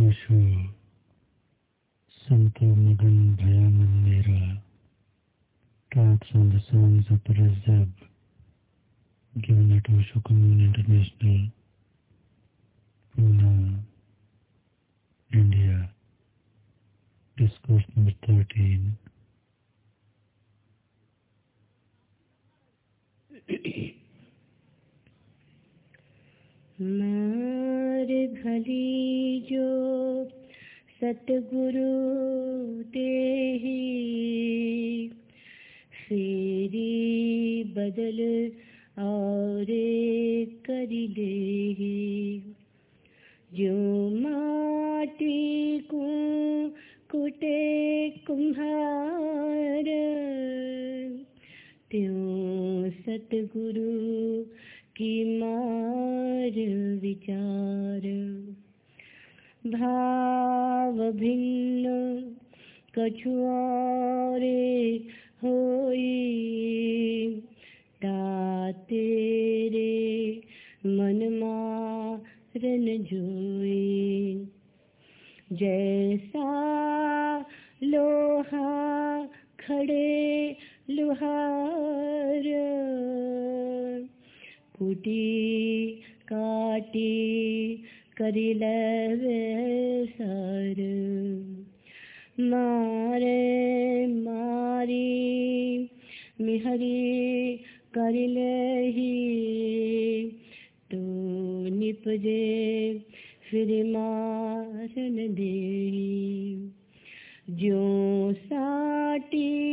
Osho, Santo Magan Bhayaman talks on the songs of Razab given at Osho Commune International, Pune, India. Discourse number 13. मार भली जो सतगुरु देही। फेरी बदल और कर दे जो माटी को कुटे कुम्हार, त्यों सतगुरु मार विचार। भाव भिन्न कछुआरे होई तेरे मन मारन जोई। जैसा लोहा खड़े लुहार कुटी, काटी, करी करिल सर। मारे, मारी, मिहरी करिल ही। तो निपजे, फिर मारन दे जो साटी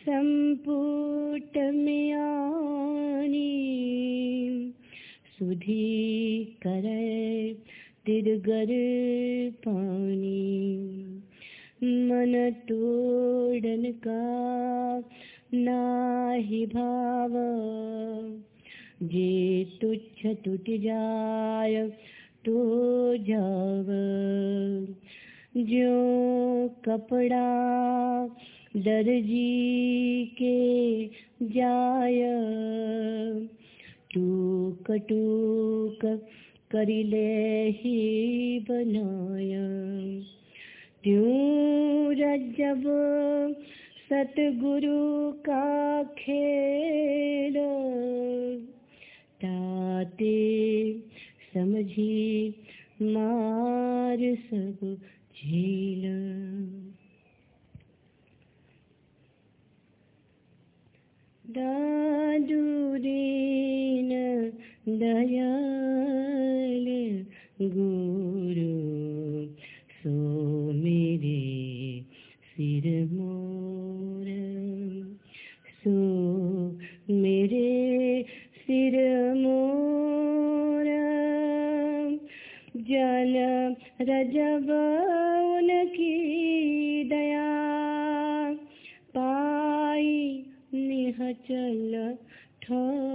संपुट में सुधी करे तिरगर पानी। मन तोड़न का नाही भाव। जे तुच्छ टूट जाय तो जाव। जो कपड़ा दर्जी के जाय। टूक टूक करिले ही बनाय। त्यों रजब सतगुरु का खेल। ताते समझी मार सब झील। दादुरीन दयाल गुरु सो मेरे सिर मोर। सो मेरे सिर मोर। जन रजब उनकी ठोर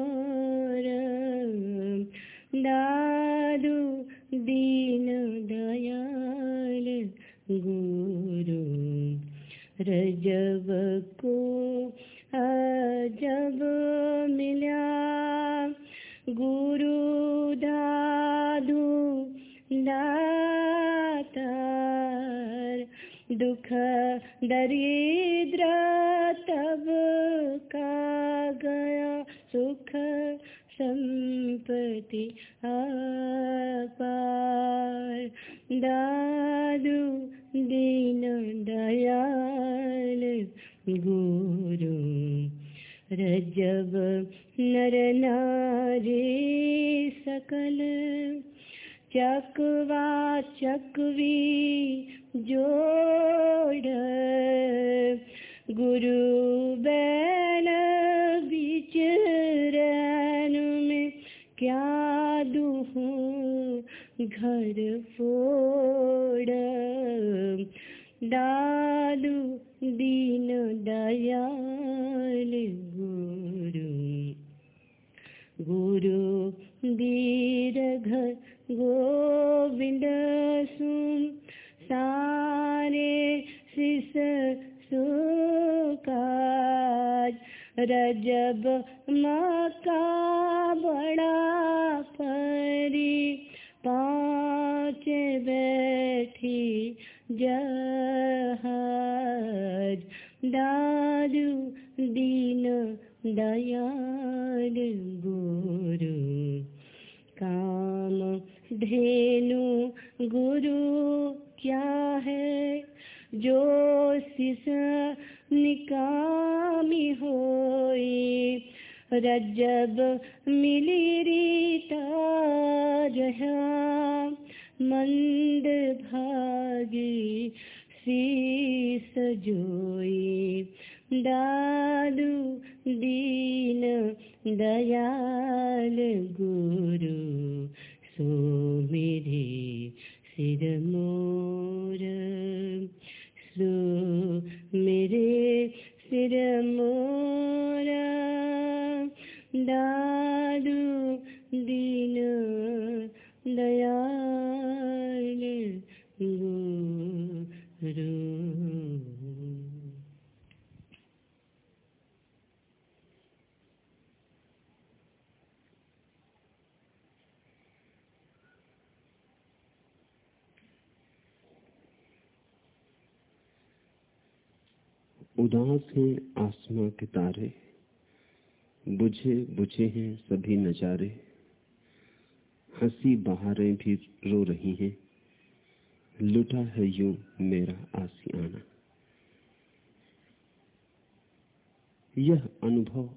यह अनुभव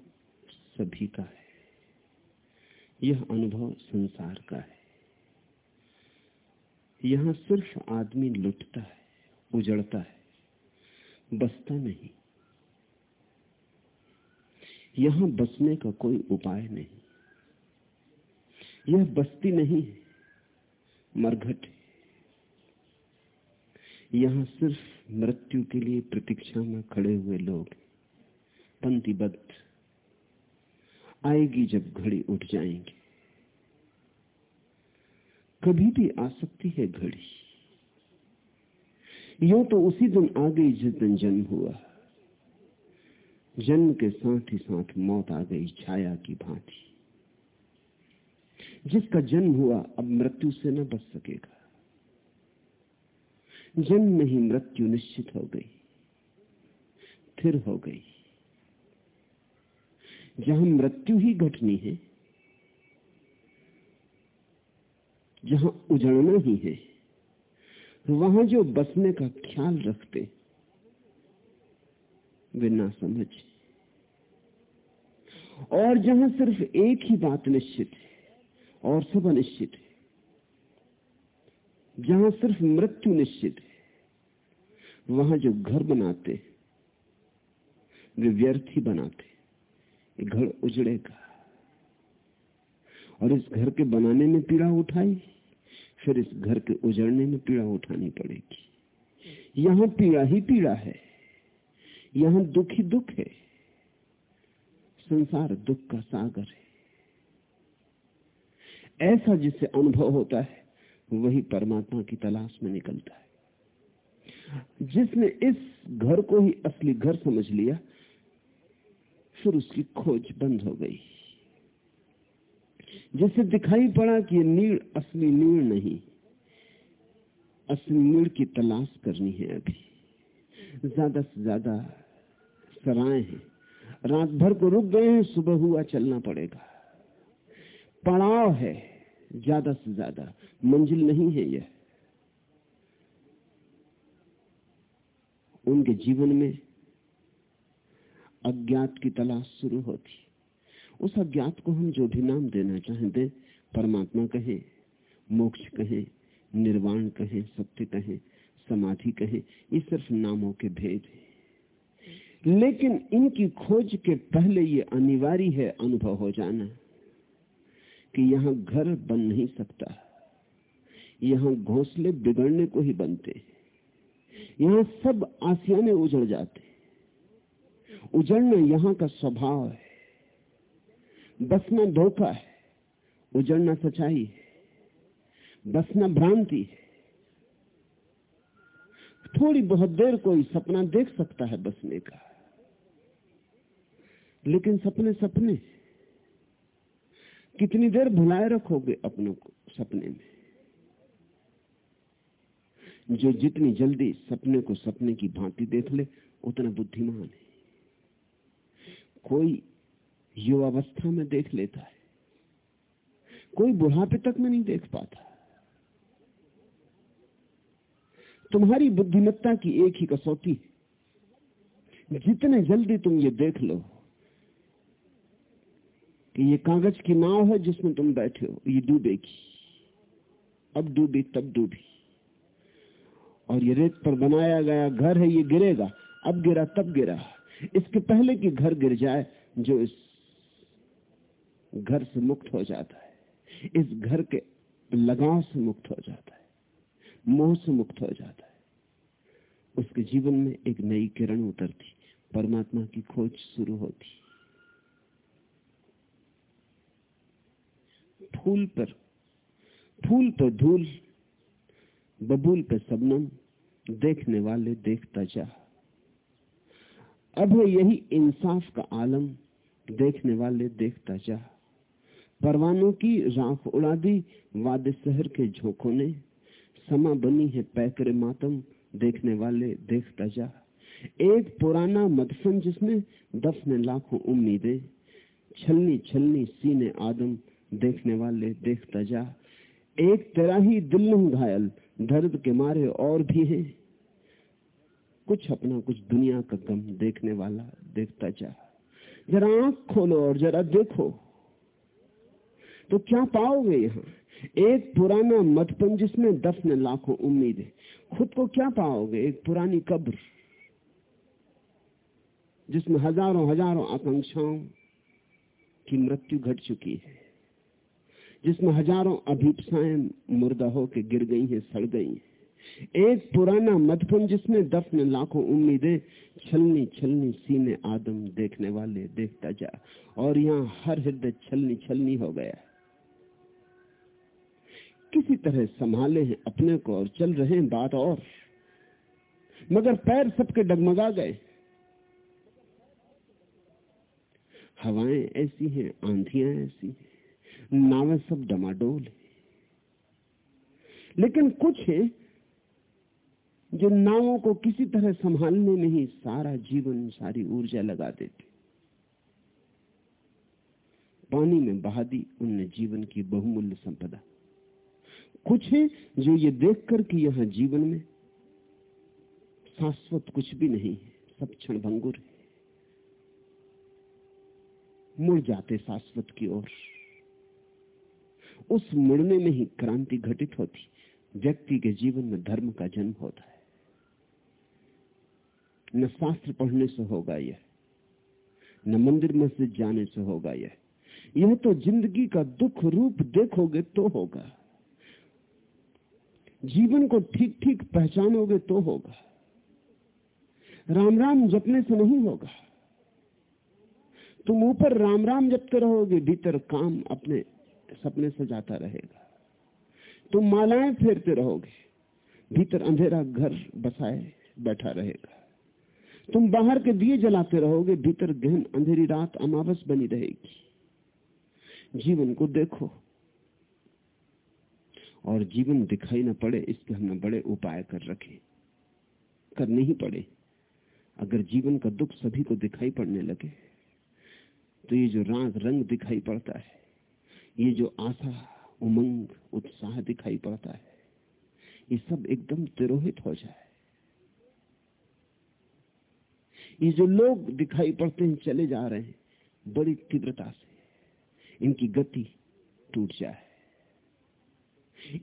सभी का है। यह अनुभव संसार का है। यहाँ सिर्फ़ आदमी लुटता है, उजड़ता है, बसता नहीं। यहाँ बसने का कोई उपाय नहीं। यह बस्ती नहीं है, मरघट है। यहाँ सिर्फ़ मृत्यु के लिए प्रतीक्षा में खड़े हुए लोग पंक्तिबद्ध आएगी जब घड़ी उठ जाएँगे। कभी भी आ सकती है घड़ी। यो तो उसी दिन आ गई जिस दिन जन्म हुआ। जन्म के साथ ही साथ मौत आ गई छाया की भांति। जिसका जन्म हुआ, अब मृत्यु से न बच सकेगा। जन्म में ही मृत्यु निश्चित हो गई। फिर हो गई। जहाँ मृत्यु ही घटनी है, जहाँ उजड़ना ही है, वहाँ जो बसने का ख्याल रखते, वे ना समझ। और जहाँ सिर्फ़ एक ही बात निश्चित है, और सब अनिश्चित है, जहाँ सिर्फ़ मृत्यु निश्चित है, वहाँ जो घर बनाते, वे व्यर्थ ही बनाते। घर उजड़ेगा और इस घर के बनाने में पीड़ा उठाई, फिर इस घर के उजड़ने में पीड़ा उठानी पड़ेगी। यहाँ पीड़ा ही पीड़ा है, यहाँ दुख ही दुख है, संसार दुख का सागर है। ऐसा जिससे अनुभव होता है, वही परमात्मा की तलाश में निकलता है। जिसने इस घर को ही असली घर समझ लिया फिर उसकी खोज बंद हो गई। जैसे दिखाई पड़ा कि नीड़ असली नीड़ नहीं, असली नीड़ की तलाश करनी है अभी। ज़्यादा से ज़्यादा सराय हैं। रात भर को रुक गए हैं, सुबह हुआ, चलना पड़ेगा। पड़ाव है, ज़्यादा से ज़्यादा। मंजिल नहीं है यह। उनके जीवन में अज्ञात की तलाश शुरू होती। उस अज्ञात को हम जो भी नाम देना चाहें दे परमात्मा कहें, मोक्ष कहें, निर्वाण कहें, सत्य कहें, समाधि कहें, ये सिर्फ़ नामों के भेद है। लेकिन इनकी खोज के पहले ये अनिवार्य है अनुभव हो जाना कि यहाँ घर बन नहीं सकता। यहाँ घोंसले बिगड़ने को ही बनते। यहाँ सब आसियाने उजड़ जाते। उजड़ना यहाँ का स्वभाव है। बसना धोखा है, उजड़ना सच्चाई है। बसना भ्रांति है। थोड़ी बहुत देर कोई सपना देख सकता है बसने का। लेकिन सपने सपने। कितनी देर भुलाए रखोगे अपनों को सपने में? जो जितनी जल्दी सपने को सपने की भांति देख ले, उतना बुद्धिमान है। कोई युवावस्था में देख लेता है। कोई बुढ़ापे तक में नहीं देख पाता। तुम्हारी बुद्धिमत्ता की एक ही कसौटी जितने जल्दी तुम ये देख लो कि ये कागज़ की नाव है जिसमें तुम बैठे हो, ये डूबेगी। अब डूबी, तब डूबी। और ये रेत पर बनाया गया घर है, ये गिरेगा। अब गिरा, तब गिरा। इसके पहले कि घर गिर जाए, जो इस घर से मुक्त हो जाता है, इस घर के लगाव से मुक्त हो जाता है, मोह से मुक्त हो जाता है, उसके जीवन में एक नई किरण उतरती, परमात्मा की खोज शुरू होती। फूल पर फूल पर धूल, बबूल पर सबनम, देखने वाले देखता जा। अब है यही इंसाफ का आलम, देखने वाले देखता जा। परवानों की राख उड़ा दी, वाद शहर के झोंकों ने। समा बनी है पैकरे मातम, देखने वाले देखता जा। एक पुराना मदफन जिसमें दफन लाखों उम्मीदें। छलनी छलनी सीने आदम, देखने वाले देखता जा। एक तेरा ही दिल घायल, दर्द के मारे और भी हैं। कुछ अपना, कुछ दुनिया का गम देखने वाला देखता जा। जरा आँख खोलो और जरा देखो। तो क्या पाओगे यहाँ? एक पुराना मतपन जिसमें दफन लाखों उम्मीद। है खुद को क्या पाओगे? एक पुरानी कब्र, जिसमें हज़ारों हज़ारों आकांक्षाओं की मृत्यु घट चुकी है। जिसमें हज़ारों अभीपसाएँ मुर्दा होके गिर गई हैं, सड़ गई हैं। एक पुराना मधुपन जिसमें दफन लाखों उम्मीदें छलनी छलनी सीने आदम देखने वाले देखता जा, और यहाँ हर हृदय छलनी छलनी हो गया। किसी तरह संभाले हैं अपने को और चल रहे हैं बात और। मगर पैर सबके डगमगा गए। हवाएँ ऐसी हैं, आंधियाँ ऐसी हैं, नावें सब डमाडोल लेकिन कुछ है जो नावों को किसी तरह संभालने में ही सारा जीवन सारी ऊर्जा लगा देते। पानी में बहा दी उनने जीवन की बहुमूल्य संपदा। कुछ है जो ये देखकर कि यहाँ जीवन में शाश्वत कुछ भी नहीं है, सब क्षण भंगुर है। मुड़ जाते शाश्वत की ओर। उस मुड़ने में ही क्रांति घटित होती, व्यक्ति के जीवन में धर्म का जन्म होता है। न शास्त्र पढ़ने से होगा यह, न मंदिर मस्जिद जाने से होगा यह। यह तो ज़िंदगी का दुख रूप देखोगे तो होगा। जीवन को ठीक ठीक पहचानोगे तो होगा। राम राम जपने से नहीं होगा। तुम ऊपर राम राम जपते रहोगे, भीतर काम अपने सपने सजाता रहेगा। तुम मालाएँ फेरते रहोगे, भीतर अंधेरा घर बसाए बैठा रहेगा। तुम बाहर के दिए जलाते रहोगे, भीतर गहन अंधेरी रात अमावस बनी रहेगी। जीवन को देखो। और जीवन दिखाई ना पड़े इसके हमने बड़े उपाय कर रखे। करने ही पड़े। अगर जीवन का दुख सभी को दिखाई पड़ने लगे तो ये जो राग रंग दिखाई पड़ता है, ये जो आशा, उमंग, उत्साह दिखाई पड़ता है, ये सब एकदम तिरोहित हो जाए। ये जो लोग दिखाई पड़ते हैं, चले जा रहे हैं, बड़ी तीव्रता से। इनकी गति टूट जाए।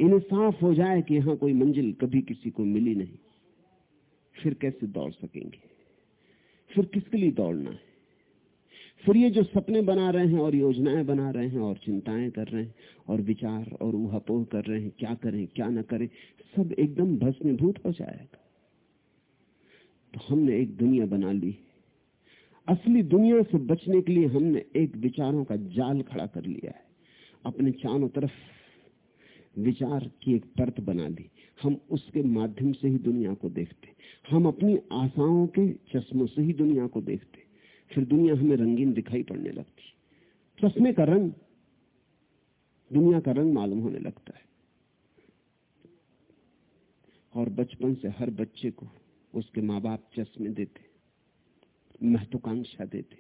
इन्हें साफ़ हो जाए कि यहाँ कोई मंजिल कभी किसी को मिली नहीं। फिर कैसे दौड़ सकेंगे? फिर किसके लिए दौड़ना है? फिर ये जो सपने बना रहे हैं और योजनाएँ बना रहे हैं और चिंताएँ कर रहे हैं और विचार और ऊहापोह कर रहे हैं, क्या करें, क्या ना करें, सब एकदम भस्मीभूत हो जाएगा। हमने एक दुनिया बना ली। असली दुनिया से बचने के लिए हमने एक विचारों का जाल खड़ा कर लिया है। अपने चारों तरफ़ विचार की एक परत बना ली। हम उसके माध्यम से ही दुनिया को देखते। हम अपनी आशाओं के चश्मों से ही दुनिया को देखते। फिर दुनिया हमें रंगीन दिखाई पड़ने लगती। चश्मे का रंग, दुनिया का रंग मालूम होने लगता है। और बचपन से हर बच्चे को उसके माँ बाप चश्मे देते, महत्वाकांक्षा देते,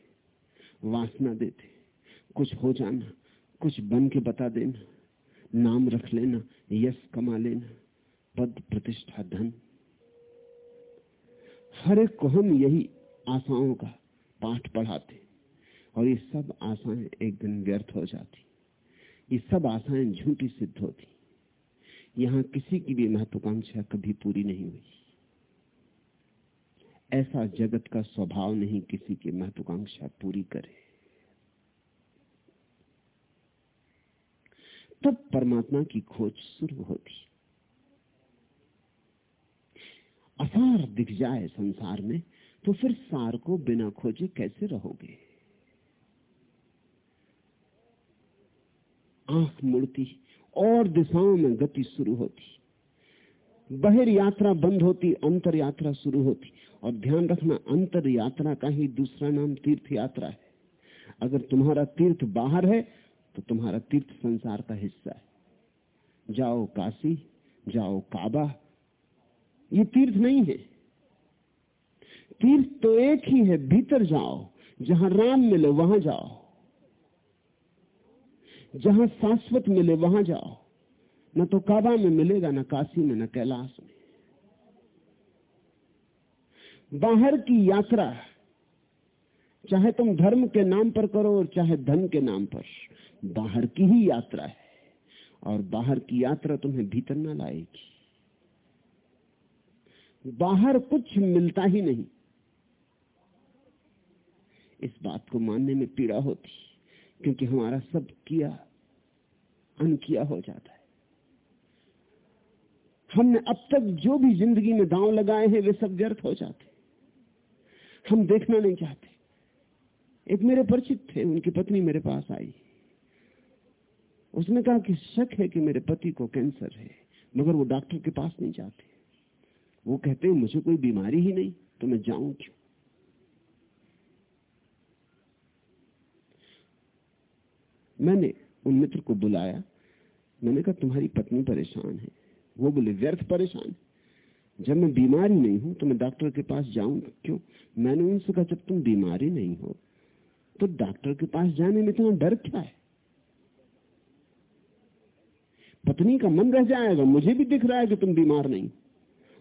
वासना देते, कुछ हो जाना, कुछ बन के बता देना, नाम रख लेना, यश कमा लेना, पद प्रतिष्ठा धन। हर एक को हम यही आशाओं का पाठ पढ़ाते और ये सब आशाएँ एक दिन व्यर्थ हो जाती, ये सब आशाएँ झूठी सिद्ध होती। यहाँ किसी की भी महत्वाकांक्षा कभी पूरी नहीं हुई। ऐसा जगत का स्वभाव नहीं किसी की महत्वाकांक्षा पूरी करे। तब परमात्मा की खोज शुरू होती। असार दिख जाए संसार में तो फिर सार को बिना खोजे कैसे रहोगे? आँख मुड़ती, और दिशाओं में गति शुरू होती। बहिर यात्रा बंद होती, अंतर यात्रा शुरू होती। और ध्यान रखना, अंतर यात्रा का ही दूसरा नाम तीर्थ यात्रा है। अगर तुम्हारा तीर्थ बाहर है तो तुम्हारा तीर्थ संसार का हिस्सा है। जाओ काशी, जाओ काबा। ये तीर्थ नहीं है। तीर्थ तो एक ही है, भीतर जाओ, जहाँ राम मिले वहाँ जाओ। जहाँ शाश्वत मिले वहाँ जाओ। न तो काबा में मिलेगा, न काशी में, न कैलाश में। बाहर की यात्रा, चाहे तुम धर्म के नाम पर करो और चाहे धन के नाम पर, बाहर की ही यात्रा है। और बाहर की यात्रा तुम्हें भीतर ना लाएगी। बाहर कुछ मिलता ही नहीं। इस बात को मानने में पीड़ा होती, क्योंकि हमारा सब किया अन किया हो जाता है। हमने अब तक जो भी ज़िंदगी में दांव लगाए हैं, वे सब व्यर्थ हो जाते। हम देखना नहीं चाहते। एक मेरे परिचित थे, उनकी पत्नी मेरे पास आई। उसने कहा कि शक है कि मेरे पति को कैंसर है, मगर वो डॉक्टर के पास नहीं जाते। वो कहते हैं, मुझे कोई बीमारी ही नहीं तो मैं जाऊँ क्यों? मैंने उन मित्र को बुलाया। मैंने कहा, तुम्हारी पत्नी परेशान है। वो बोले, व्यर्थ परेशान। जब मैं बीमार ही नहीं हूँ तो मैं डॉक्टर के पास जाऊँ क्यों? मैंने उनसे कहा, जब तुम बीमार ही नहीं हो तो डॉक्टर के पास जाने में तुम्हें डर क्या है? पत्नी का मन रह जाएगा। मुझे भी दिख रहा है कि तुम बीमार नहीं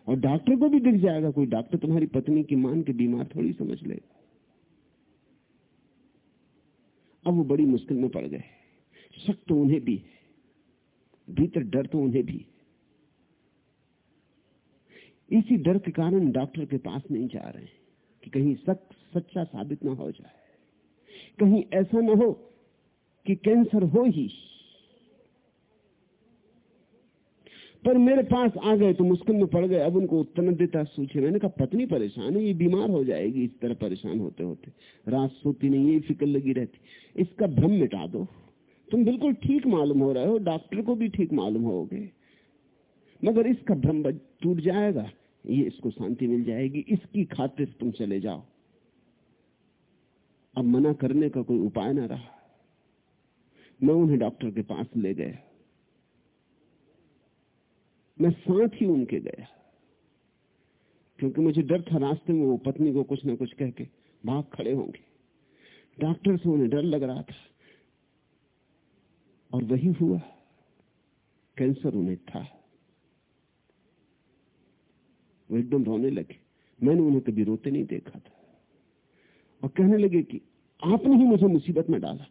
और डॉक्टर को भी दिख जाएगा। कोई डॉक्टर तुम्हारी पत्नी की मान के बीमार थोड़ी समझ लेगा अब वो बड़ी मुश्किल में पड़ गए। शक तो उन्हें भी है। भीतर डर तो उन्हें भी इसी डर के कारण डॉक्टर के पास नहीं जा रहे कि कहीं सच, सच्चा साबित ना हो जाए। कहीं ऐसा ना हो कि कैंसर हो ही। पर मेरे पास आ गए तो मुश्किल में पड़ गए। अब उनको उत्तर देता सूझे। मैंने कहा, पत्नी परेशान है, ये बीमार हो जाएगी इस तरह परेशान होते होते रात सोती नहीं, ये फ़िक्र लगी रहती। इसका भ्रम मिटा दो। तुम बिल्कुल ठीक मालूम हो रहे हो, डॉक्टर को भी ठीक मालूम होगे। मगर इसका भ्रम टूट जाएगा। ये इसको शांति मिल जाएगी। इसकी खातिर तुम चले जाओ। अब मना करने का कोई उपाय ना रहा। मैं उन्हें डॉक्टर के पास ले गया। मैं साथ ही उनके गया। क्योंकि मुझे डर था रास्ते में वो पत्नी को कुछ ना कुछ कह के भाग खड़े होंगे। डॉक्टर से उन्हें डर लग रहा था। और वही हुआ। कैंसर उन्हें था। वो एकदम रोने लगे। मैंने उन्हें कभी रोते नहीं देखा था। और कहने लगे कि आपने ही मुझे मुसीबत में डाला।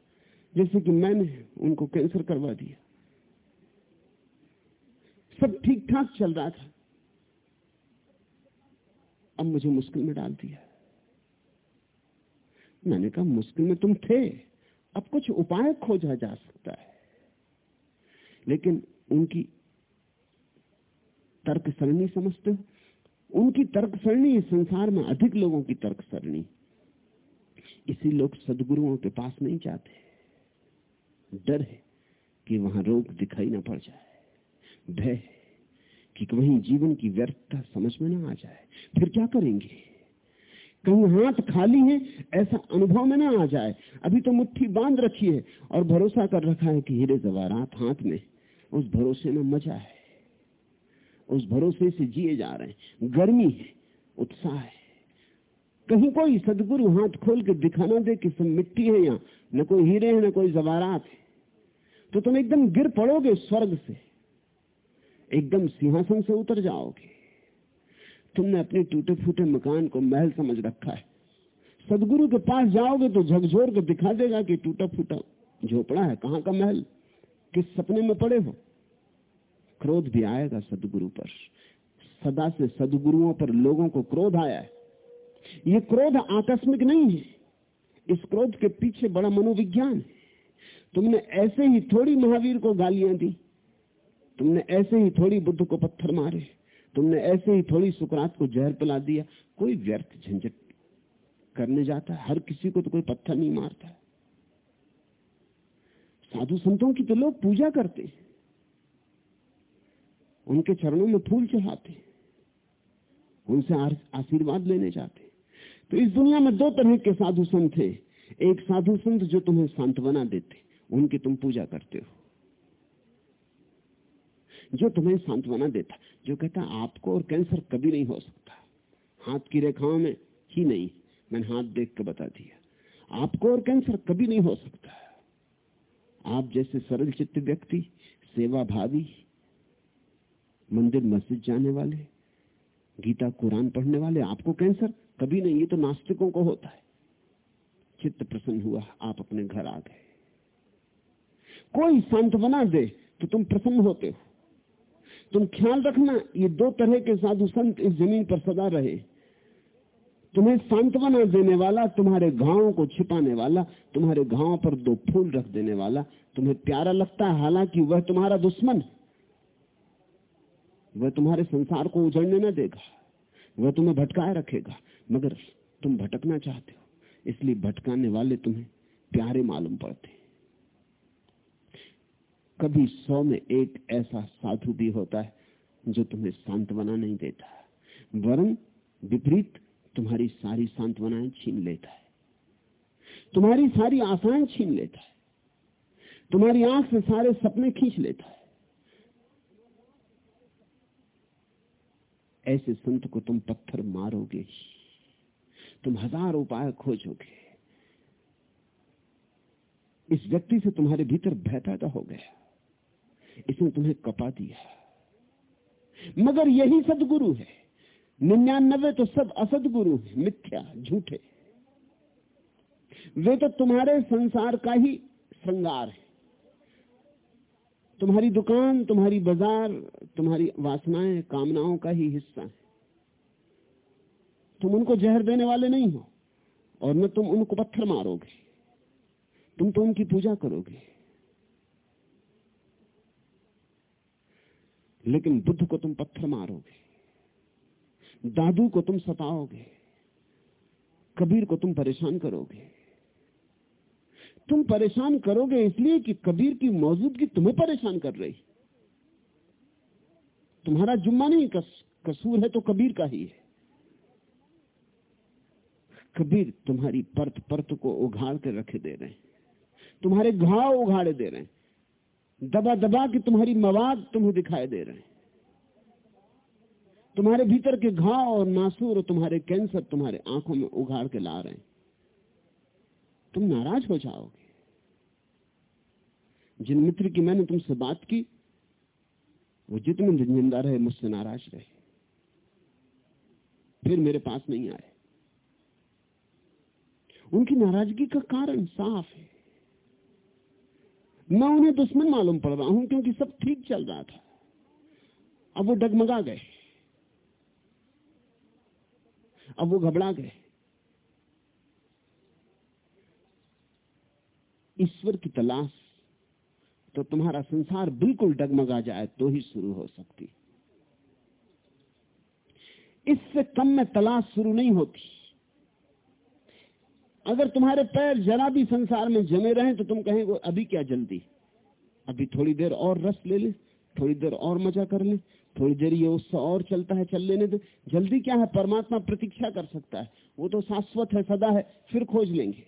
जैसे कि मैंने उनको कैंसर करवा दिया। सब ठीक ठाक चल रहा था। अब मुझे मुश्किल में डाल दिया। मैंने कहा, मुश्किल में तुम थे। अब कुछ उपाय खोजा जा सकता है। लेकिन उनकी तर्क सरणी समझते हो? उनकी तर्क सरणी इस संसार में अधिक लोगों की तर्क सरणी इसी लोग सदगुरुओं के पास नहीं जाते। डर है कि वहाँ रोग दिखाई ना पड़ जाए। भय कि वहीं जीवन की व्यर्थता समझ में ना आ जाए। फिर क्या करेंगे? कहीं हाथ खाली है, ऐसा अनुभव में ना आ जाए। अभी तो मुट्ठी बाँध रखी है और भरोसा कर रखा है कि हीरे जवारात हाथ में, उस भरोसे में मज़ा है। उस भरोसे से जिए जा रहे हैं। गर्मी है, उत्साह है। कहीं कोई सदगुरु हाथ खोल के दिखाना दे कि सब मिट्टी है यहाँ न कोई हीरे हैं, न कोई जवारात है। तो तुम एकदम गिर पड़ोगे स्वर्ग से। एकदम सिंहासन से उतर जाओगे। तुमने अपने टूटे फूटे मकान को महल समझ रखा है। सदगुरु के पास जाओगे तो झकझोर के दिखा देगा कि टूटा फूटा झोपड़ा है। कहाँ का महल? किस सपने में पड़े हो? क्रोध भी आएगा सदगुरु पर। सदा से सदगुरुओं पर लोगों को क्रोध आया है। ये क्रोध आकस्मिक नहीं है। इस क्रोध के पीछे बड़ा मनोविज्ञान है। तुमने ऐसे ही थोड़ी महावीर को गालियाँ दी। तुमने ऐसे ही थोड़ी बुद्ध को पत्थर मारे। तुमने ऐसे ही थोड़ी सुकरात को जहर पिला दिया। कोई व्यर्थ झंझट करने जाता है। हर किसी को तो कोई पत्थर नहीं मारता साधु संतों की तो लोग पूजा करते हैं। उनके चरणों में फूल चढ़ाते उनसे आशीर्वाद लेने जाते तो इस दुनिया में दो तरह के साधु संत हैं। एक साधु संत जो तुम्हें सांत्वना देते उनकी तुम पूजा करते हो। जो तुम्हें सांत्वना देता, जो कहता, आपको और कैंसर कभी नहीं हो सकता। हाथ की रेखाओं में ही नहीं, मैंने हाथ देख के बता दिया। आपको और कैंसर कभी नहीं हो सकता। आप जैसे सरल चित्त व्यक्ति सेवा भावी मंदिर, मस्जिद जाने वाले, गीता, कुरान पढ़ने वाले, आपको कैंसर? कभी नहीं, ये तो नास्तिकों को होता है। चित्त प्रसन्न हुआ, आप अपने घर आ गए। कोई सांत्वना दे तो तुम प्रसन्न होते हो। तुम ख्याल रखना, ये दो तरह के साधु संत इस ज़मीन पर सदा रहे। तुम्हें सांत्वना देने वाला, तुम्हारे घावों को छिपाने वाला, तुम्हारे घावों पर दो फूल रख देने वाला, तुम्हें प्यारा लगता है, हालाँकि वह तुम्हारा दुश्मन। वह तुम्हारे संसार को उजड़ने न देगा। वह तुम्हें भटकाए रखेगा, मगर तुम भटकना चाहते हो। इसलिए भटकाने वाले तुम्हें प्यारे मालूम पड़ते कभी सौ में एक ऐसा साधु भी होता है जो तुम्हें सांत्वना नहीं देता। वरन विपरीत तुम्हारी सारी सांत्वनाएँ छीन लेता है। तुम्हारी सारी आशाएँ छीन लेता है। तुम्हारी आँख से सारे सपने खींच लेता है। ऐसे संत को तुम पत्थर मारोगे, तुम हज़ार उपाय खोजोगे। इस व्यक्ति से तुम्हारे भीतर भय पैदा हो गया। इसने तुम्हें कपा दिया। मगर यही सदगुरु है। निन्यानबे तो सब असदगुरु है, मिथ्या, झूठे। वे तो तुम्हारे संसार का ही श्रृंगार है। तुम्हारी दुकान, तुम्हारी बाज़ार, तुम्हारी वासनाएँ, कामनाओं का ही हिस्सा है। तुम उनको जहर देने वाले नहीं हो, और न तुम उनको पत्थर मारोगे। तुम तो उनकी पूजा करोगे। लेकिन बुद्ध को तुम पत्थर मारोगे, दादू को तुम सताओगे, कबीर को तुम परेशान करोगे। तुम परेशान करोगे इसलिए कि कबीर की मौजूदगी तुम्हें परेशान कर रही। तुम्हारा जुम्मा नहीं कस, कसूर है तो कबीर का ही है। कबीर तुम्हारी परत परत को उघाड़ के रखे दे रहे हैं। तुम्हारे घाव उघाड़े दे रहे हैं। दबा दबा के तुम्हारी मवाद तुम्हें दिखाई दे रहे हैं। तुम्हारे भीतर के घाव और नासूर और तुम्हारे कैंसर तुम्हारे आँखों में उघाड़ के ला रहे हैं। तुम नाराज़ हो जाओगे। जिन मित्र की मैंने तुमसे बात की, वो जितने ज़िंदा रहे, मुझसे नाराज़ रहे। फिर मेरे पास नहीं आए। उनकी नाराज़गी का कारण साफ़ है। मैं उन्हें दुश्मन मालूम पड़ रहा हूँ, क्योंकि सब ठीक चल रहा था। अब वो डगमगा गए। अब वो घबरा गए। ईश्वर की तलाश तो तुम्हारा संसार बिल्कुल डगमगा जाए तो ही शुरू हो सकती। इससे कम में तलाश शुरू नहीं होती। अगर तुम्हारे पैर जरा भी संसार में जमे रहे तो तुम कहेंगे अभी क्या जल्दी? अभी थोड़ी देर और रस ले ले, थोड़ी देर और मज़ा कर ले, थोड़ी देर ये उससे और चलता है, चल लेने दे। जल्दी क्या है? परमात्मा प्रतीक्षा कर सकता है। वो तो शाश्वत है, सदा है, फिर खोज लेंगे।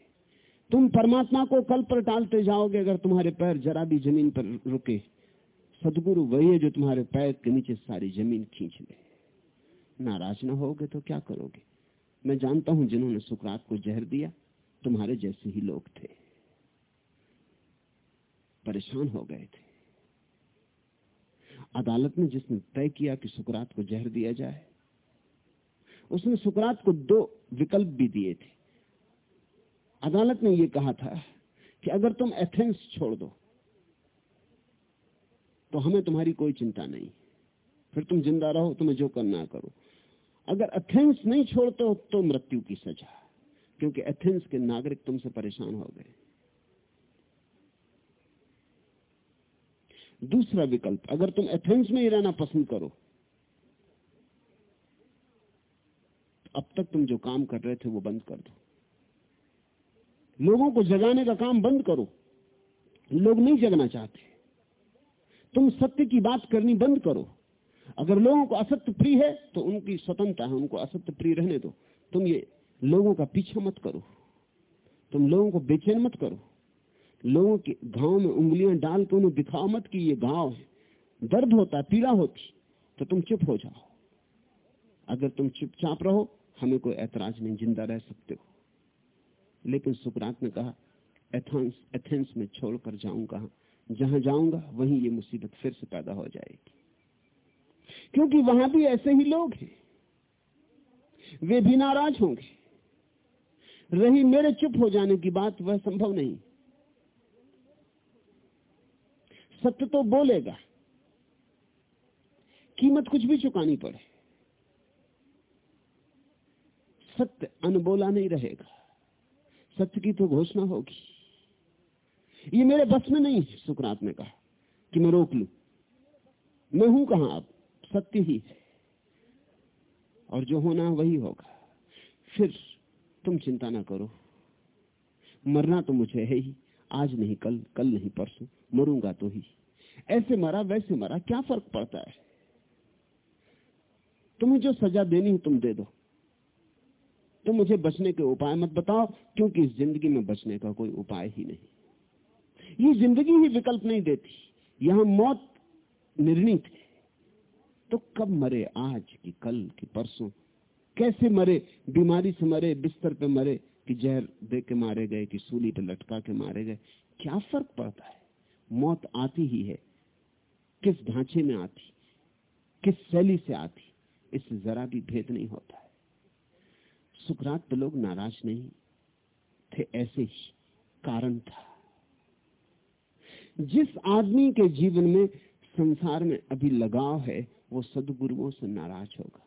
तुम परमात्मा को कल पर टालते जाओगे अगर तुम्हारे पैर जरा भी ज़मीन पर रुके। सदगुरु वही है जो तुम्हारे पैर के नीचे सारी ज़मीन खींच ले। नाराज़ ना होगे तो क्या करोगे? मैं जानता हूँ जिन्होंने सुकरात को जहर दिया, तुम्हारे जैसे ही लोग थे। परेशान हो गए थे। अदालत ने जिसने तय किया कि सुकरात को जहर दिया जाए, उसने सुकरात को दो विकल्प भी दिए थे। अदालत ने यह कहा था कि अगर तुम एथेंस छोड़ दो तो हमें तुम्हारी कोई चिंता नहीं। फिर तुम ज़िंदा रहो, तुम्हें जो करना करो। अगर एथेंस नहीं छोड़ते हो तो मृत्यु की सजा, क्योंकि एथेंस के नागरिक तुमसे परेशान हो गए। दूसरा विकल्प, अगर तुम एथेंस में ही रहना पसंद करो अब तक तुम जो काम कर रहे थे, वो बंद कर दो। लोगों को जगाने का काम बंद करो। लोग नहीं जगना चाहते। तुम सत्य की बात करनी बंद करो। अगर लोगों को असत्य प्रिय है तो उनकी स्वतंत्रता है, उनको असत्य प्रिय रहने दो। तुम ये लोगों का पीछा मत करो। तुम लोगों को बेचैन मत करो। लोगों के घाव में उंगलियाँ डाल के उन्हें दिखाओ मत कि ये घाव है। दर्द होता, पीड़ा होती तो तुम चुप हो जाओ। अगर तुम चुपचाप रहो, हमें कोई ऐतराज नहीं, ज़िंदा रह सकते हो। लेकिन सुकरात ने कहा, एथेंस एथेंस में छोड़कर जाऊँगा। जहाँ जाऊँगा, वहीं ये मुसीबत फिर से पैदा हो जाएगी। क्योंकि वहाँ भी ऐसे ही लोग हैं। वे भी नाराज़ होंगे। रही मेरे चुप हो जाने की बात वह संभव नहीं। सत्य तो बोलेगा। कीमत कुछ भी चुकानी पड़े। सत्य अनबोला नहीं रहेगा। सत्य की तो घोषणा होगी। ये मेरे बस में नहीं है, सुकरात ने कहा, कि मैं रोक लू। मैं हूँ कहाँ अब? सत्य ही है। और जो होना वही होगा। फिर तुम चिंता ना करो। मरना तो मुझे है ही। आज नहीं, कल कल नहीं, परसों। मरूँगा तो ही। ऐसे मरा, वैसे मरा, क्या फ़र्क पड़ता है? तुम्हें जो सजा देनी है, तुम दे दो। तुम मुझे बचने के उपाय मत बताओ, क्योंकि इस ज़िंदगी में बचने का कोई उपाय ही नहीं। ये ज़िंदगी ही विकल्प नहीं देती। यहाँ मौत निर्णित है। तो कब मरे आज की, कल की, परसों? कैसे मरे? बीमारी से मरे, बिस्तर पे मरे, कि जहर दे के मारे गए, कि सूली पे लटका के मारे गए। क्या फ़र्क पड़ता है? मौत आती ही है। किस ढांचे में आती? किस शैली से आती? इससे जरा भी भेद नहीं होता। सुकरात पे लोग नाराज़ नहीं थे, ऐसे ही कारण था। जिस आदमी के जीवन में संसार में अभी लगाव है, वो सदगुरुओं से नाराज़ होगा।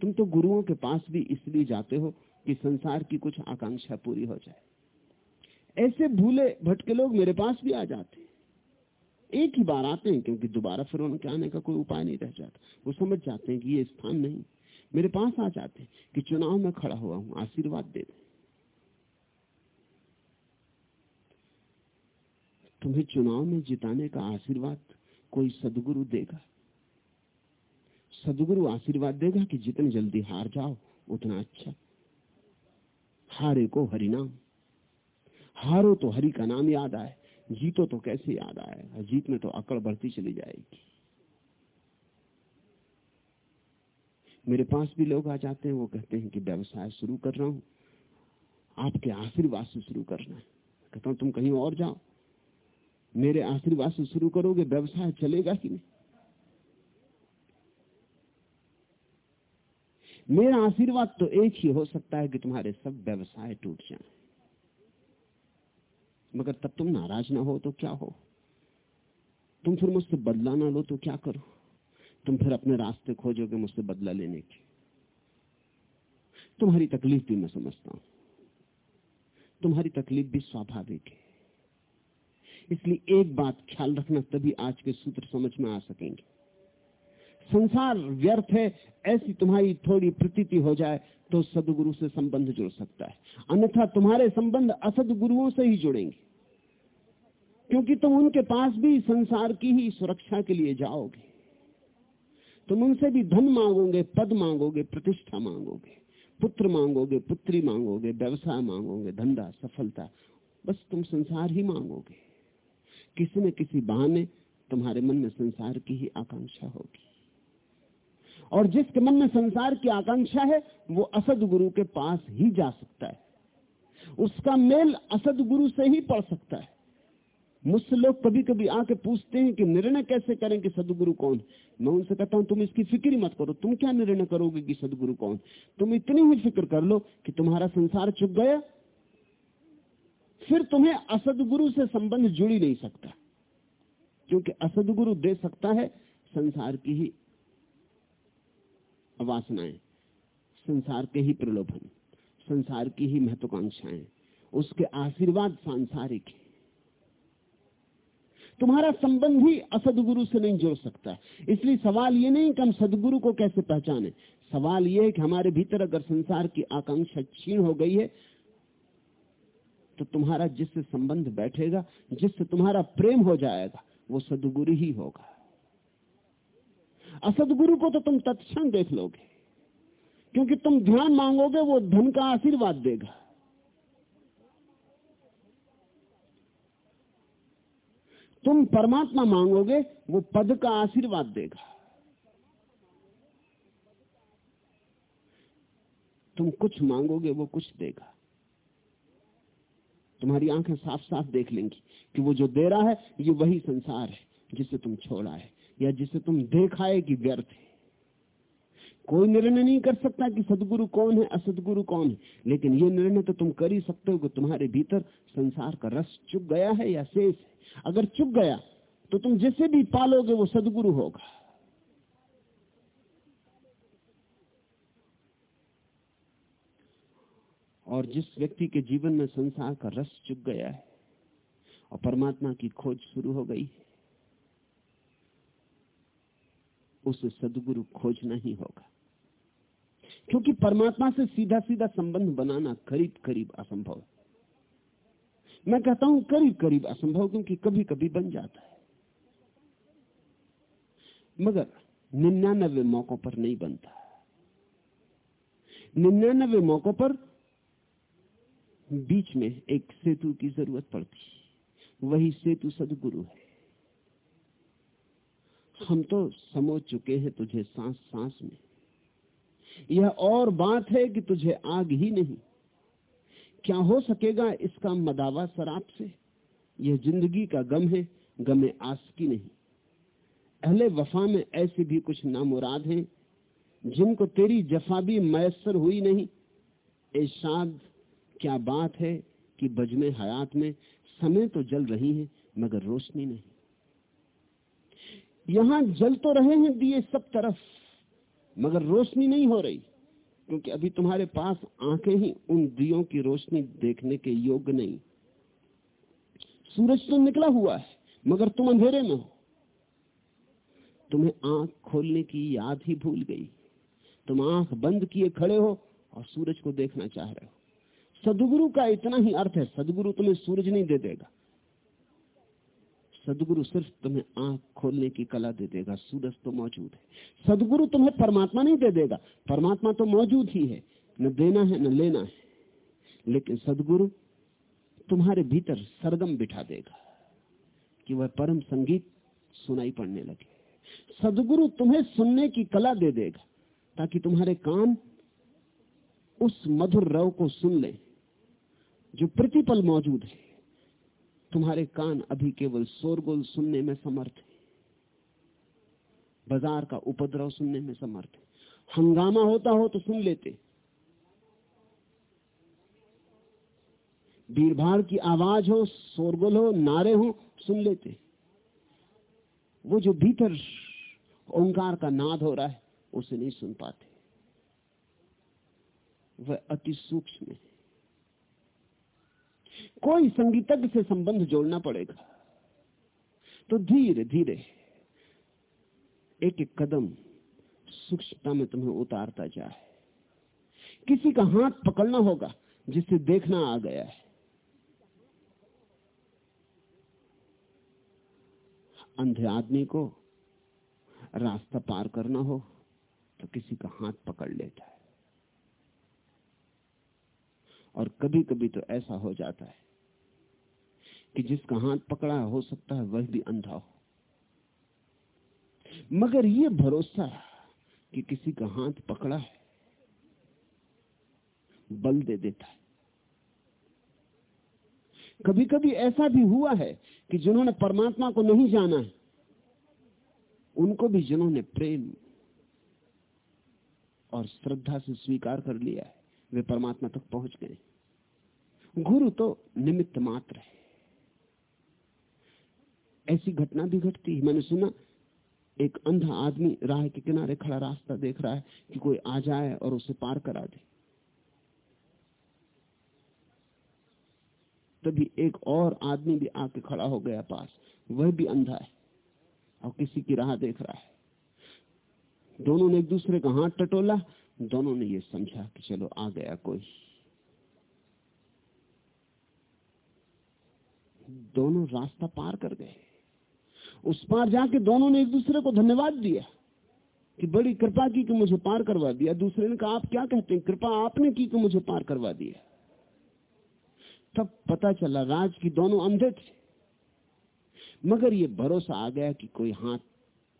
तुम तो गुरुओं के पास भी इसलिए जाते हो कि संसार की कुछ आकांक्षा पूरी हो जाए। ऐसे भूले भटके लोग मेरे पास भी आ जाते एक ही बार आते हैं, क्योंकि दोबारा फिर उनके आने का कोई उपाय नहीं रह जाता। वो समझ जाते हैं कि ये स्थान नहीं। मेरे पास आ जाते कि चुनाव में खड़ा हुआ हूँ, आशीर्वाद दे दे। तुम्हें चुनाव में जिताने का आशीर्वाद कोई सदगुरु देगा? सदगुरु आशीर्वाद देगा कि जितनी जल्दी हार जाओ, उतना अच्छा। हारे को हरिनाम हारो तो हरि का नाम याद आए, जीतो तो कैसे याद आएगा? जीत में तो अकड़ बढ़ती चली जाएगी। मेरे पास भी लोग आ जाते हैं, वो कहते हैं कि व्यवसाय शुरू कर रहा हूँ। आपके आशीर्वाद से शुरू करना है। कहता हूँ, तुम कहीं और जाओ। मेरे आशीर्वाद से शुरू करोगे, व्यवसाय चलेगा ही नहीं। मेरा आशीर्वाद तो एक ही हो सकता है कि तुम्हारे सब व्यवसाय टूट जाए। मगर तब तुम नाराज़ ना हो तो क्या हो? तुम फिर मुझसे बदला ना लो तो क्या करो? तुम फिर अपने रास्ते खोजोगे मुझसे बदला लेने की तुम्हारी तकलीफ़ भी मैं समझता हूँ। तुम्हारी तकलीफ़ भी स्वाभाविक है। इसलिए एक बात ख्याल रखना, तभी आज के सूत्र समझ में आ सकेंगे। संसार व्यर्थ है, ऐसी तुम्हारी थोड़ी प्रतीति हो जाए तो सदगुरु से संबंध जुड़ सकता है। अन्यथा तुम्हारे संबंध असद गुरुओं से ही जुड़ेंगे। क्योंकि तुम उनके पास भी संसार की ही सुरक्षा के लिए जाओगे। तुम उनसे भी धन मांगोगे, पद मांगोगे, प्रतिष्ठा मांगोगे, पुत्र मांगोगे, पुत्री मांगोगे, व्यवसाय मांगोगे, धंधा, सफलता, बस तुम संसार ही मांगोगे। किसी न किसी बहाने तुम्हारे मन में संसार की ही आकांक्षा होगी। और जिसके मन में संसार की आकांक्षा है, वो असद गुरु के पास ही जा सकता है। उसका मेल असद गुरु से ही पड़ सकता है। मुझसे लोग कभी कभी आके पूछते हैं कि निर्णय कैसे करें कि सदगुरु कौन? मैं उनसे कहता हूँ, तुम इसकी फ़िक्र मत करो। तुम क्या निर्णय करोगे कि सदगुरु कौन? तुम इतनी ही फ़िक्र कर लो कि तुम्हारा संसार चुक गया। फिर तुम्हें असदगुरु से संबंध जुड़ी नहीं सकता। क्योंकि असदगुरु दे सकता है, संसार की ही वासनाएँ, संसार के ही प्रलोभन, संसार की ही महत्वाकांक्षाएँ, उसके आशीर्वाद सांसारिक है। तुम्हारा संबंध ही असदगुरु से नहीं जुड़ सकता। इसलिए सवाल ये नहीं कि हम सदगुरु को कैसे पहचाने। सवाल ये है कि हमारे भीतर अगर संसार की आकांक्षा क्षीण हो गई है तो तुम्हारा जिससे संबंध बैठेगा, जिससे तुम्हारा प्रेम हो जाएगा, वो सदगुरु ही होगा। असदगुरु को तो तुम तत्क्षण देख लोगे, क्योंकि तुम ध्यान मांगोगे, वो धन का आशीर्वाद देगा। तुम परमात्मा मांगोगे, वो पद का आशीर्वाद देगा। तुम कुछ मांगोगे, वो कुछ देगा। तुम्हारी आँखें साफ़ साफ़ देख लेंगी कि वो जो दे रहा है, ये वही संसार है, जिसे तुम छोड़ा है या जिसे तुम देखा है कि व्यर्थ है। कोई निर्णय नहीं कर सकता कि सदगुरु कौन है, असदगुरु कौन है। लेकिन ये निर्णय तो तुम कर ही सकते हो कि तुम्हारे भीतर संसार का रस चुप गया है या शेष है। अगर चुप गया तो तुम जिसे भी पालोगे वो सदगुरु होगा। और जिस व्यक्ति के जीवन में संसार का रस चुक गया है, और परमात्मा की खोज शुरू हो गई उसे सदगुरु खोजना ही होगा। क्योंकि परमात्मा से सीधा सीधा संबंध बनाना करीब करीब असंभव मैं कहता हूँ करीब करीब असंभव, क्योंकि कभी कभी बन जाता है। मगर निन्यानवे मौकों पर नहीं बनता। निन्यानवे मौकों पर बीच में एक सेतु की ज़रूरत पड़ती वही सेतु सदगुरु है। हम तो समझ चुके हैं तुझे सांस सांस में। यह और बात है कि तुझे आग ही नहीं। क्या हो सकेगा इसका मदावा शराब से? यह ज़िंदगी का गम है, गमे आस की नहीं। अहले वफा में ऐसे भी कुछ नामुराद हैं, जिनको तेरी जफा भी मैसर हुई नहीं। एशाद क्या बात है कि बजमे हयात में समय तो जल रही है, मगर रोशनी नहीं। यहाँ जल तो रहे हैं दिए सब तरफ़। मगर रोशनी नहीं हो रही, क्योंकि अभी तुम्हारे पास आँखें ही, उन दियों की रोशनी देखने के योग्य नहीं। सूरज तो निकला हुआ है, मगर तुम अंधेरे में हो। तुम्हें आँख खोलने की याद ही भूल गई। तुम आँख बंद किए खड़े हो और सूरज को देखना चाह रहे हो। सदगुरु का इतना ही अर्थ है, सदगुरु तुम्हें सूरज नहीं दे देगा। सदगुरु सिर्फ़ तुम्हें आँख खोलने की कला दे देगा, सूरज तो मौजूद है। सदगुरु तुम्हें परमात्मा नहीं दे देगा, परमात्मा तो मौजूद ही है। न देना है, न लेना है। लेकिन सदगुरु तुम्हारे भीतर सरगम बिठा देगा कि वह परम संगीत सुनाई पड़ने लगे। सदगुरु तुम्हें सुनने की कला दे देगा, ताकि तुम्हारे कान उस मधुर रव को सुन ले, जो प्रतिपल मौजूद है। तुम्हारे कान अभी केवल शोरगुल सुनने में समर्थ है। बाज़ार का उपद्रव सुनने में समर्थ है। हंगामा होता हो तो सुन लेते। भीड़भाड़ की आवाज़ हो, शोरगुल हो, नारे हो, सुन लेते। वो जो भीतर ओंकार का नाद हो रहा है, उसे नहीं सुन पाते। वह अति सूक्ष्म है। कोई संगीतज्ञ से संबंध जोड़ना पड़ेगा। तो धीरे धीरे एक एक कदम सूक्ष्मता में तुम्हें उतारता जाए। किसी का हाथ पकड़ना होगा, जिसे देखना आ गया है। अंधे आदमी को रास्ता पार करना हो तो किसी का हाथ पकड़ लेता है। और कभी कभी तो ऐसा हो जाता है कि जिसका हाथ पकड़ा हो सकता है, वह भी अंधा हो। मगर यह भरोसा कि किसी का हाथ पकड़ा है, बल दे देता है। कभी कभी ऐसा भी हुआ है कि जिन्होंने परमात्मा को नहीं जाना है, उनको भी जिन्होंने प्रेम और श्रद्धा से स्वीकार कर लिया है, वे परमात्मा तक पहुँच गए। गुरु तो निमित्त मात्र है। ऐसी घटना भी घटती है। मैंने सुना, एक अंधा आदमी राह के किनारे खड़ा रास्ता देख रहा है कि कोई आ जाए और उसे पार करा दे। तभी एक और आदमी भी आके खड़ा हो गया पास। वह भी अंधा है और किसी की राह देख रहा है। दोनों ने एक दूसरे का हाथ टटोला, दोनों ने यह समझा कि चलो आ गया कोई। दोनों रास्ता पार कर गए। उस पार जाके दोनों ने एक दूसरे को धन्यवाद दिया कि बड़ी कृपा की कि मुझे पार करवा दिया। दूसरे ने कहा, आप क्या कहते हैं? कृपा आपने की कि मुझे पार करवा दिया? तब पता चला राज की दोनों अंधे थे। मगर ये भरोसा आ गया कि कोई हाथ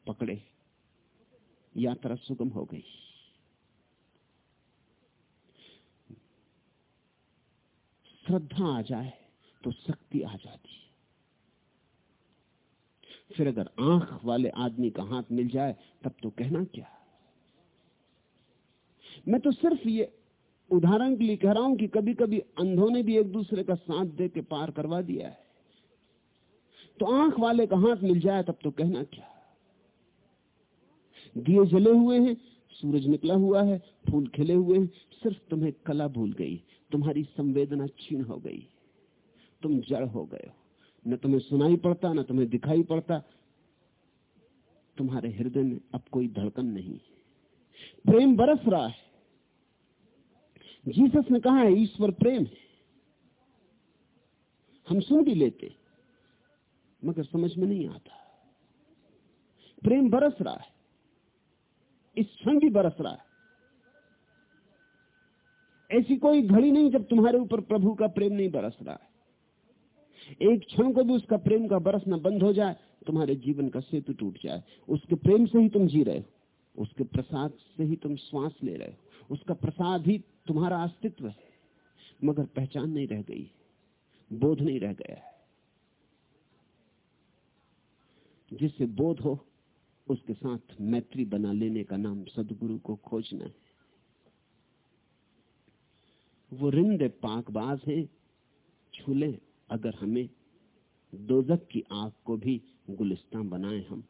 पकड़े, यात्रा सुगम हो गई। श्रद्धा आ जाए। तो शक्ति आ जाती फिर अगर आँख वाले आदमी का हाथ मिल जाए, तब तो कहना क्या? मैं तो सिर्फ़ ये उदाहरण के लिए कह रहा हूँ कि कभी कभी अंधों ने भी एक दूसरे का साथ दे के पार करवा दिया है। तो आँख वाले का हाथ मिल जाए, तब तो कहना क्या? दिए जले हुए हैं, सूरज निकला हुआ है, फूल खिले हुए हैं, सिर्फ़ तुम्हें कला भूल गई, तुम्हारी संवेदना छीन हो गई। तुम जड़ हो गए हो। न तुम्हें सुनाई पड़ता, न तुम्हें दिखाई पड़ता। तुम्हारे हृदय में अब कोई धड़कन नहीं प्रेम बरस रहा है। जीसस ने कहा है ईश्वर प्रेम है। हम सुन भी लेते, मगर समझ में नहीं आता। प्रेम बरस रहा है। इस क्षण भी बरस रहा है। ऐसी कोई घड़ी नहीं जब तुम्हारे ऊपर प्रभु का प्रेम नहीं बरस रहा है। एक क्षण को भी उसका प्रेम का बरसना बंद हो जाए, तुम्हारे जीवन का सेतु टूट जाए। उसके प्रेम से ही तुम जी रहे हो। उसके प्रसाद से ही तुम श्वास ले रहे हो। उसका प्रसाद ही तुम्हारा अस्तित्व है। मगर पहचान नहीं रह गई बोध नहीं रह गया है। जिससे बोध हो, उसके साथ मैत्री बना लेने का नाम सदगुरु को खोजना है। वो रिंद पाकबाज है, छूले। अगर हमें दोजक की आग को भी गुलिस्ता बनाए हम,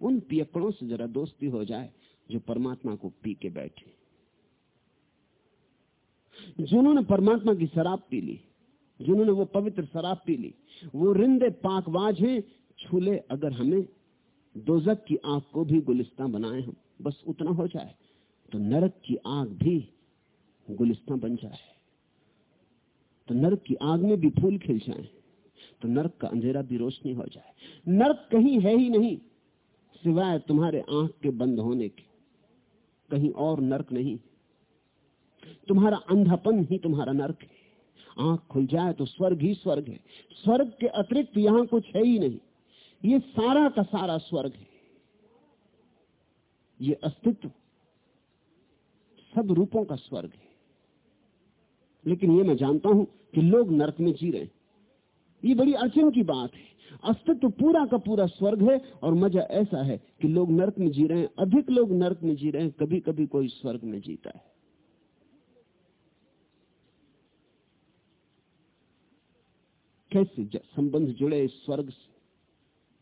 उन पियकड़ों से जरा दोस्ती हो जाए जो परमात्मा को पी के बैठे। जिन्होंने परमात्मा की शराब पी ली, जिन्होंने वो पवित्र शराब पी ली, वो रिंदे पाकवाज हैं, छूले अगर हमें दोजक की आग को भी गुलिस्ता बनाए हम, बस उतना हो जाए तो नरक की आग भी गुलिस्ता बन जाए। तो नरक की आग में भी फूल खिल जाए तो नरक का अंधेरा भी रोशनी हो जाए। नरक कहीं है ही नहीं, सिवाय तुम्हारे आँख के बंद होने के। कहीं और नरक नहीं। तुम्हारा अंधापन ही तुम्हारा नरक है। आँख खुल जाए तो स्वर्ग ही स्वर्ग है। स्वर्ग के अतिरिक्त यहाँ कुछ है ही नहीं। ये सारा का सारा स्वर्ग है। ये अस्तित्व सब रूपों का स्वर्ग है। लेकिन ये मैं जानता हूँ कि लोग नरक में जी रहे ये बड़ी अड़चन की बात है। अस्तित्व पूरा का पूरा स्वर्ग है और मज़ा ऐसा है कि लोग नरक में जी रहे हैं। अधिक लोग नरक में जी रहे हैं कभी कभी कोई स्वर्ग में जीता है। कैसे संबंध जुड़े इस स्वर्ग से?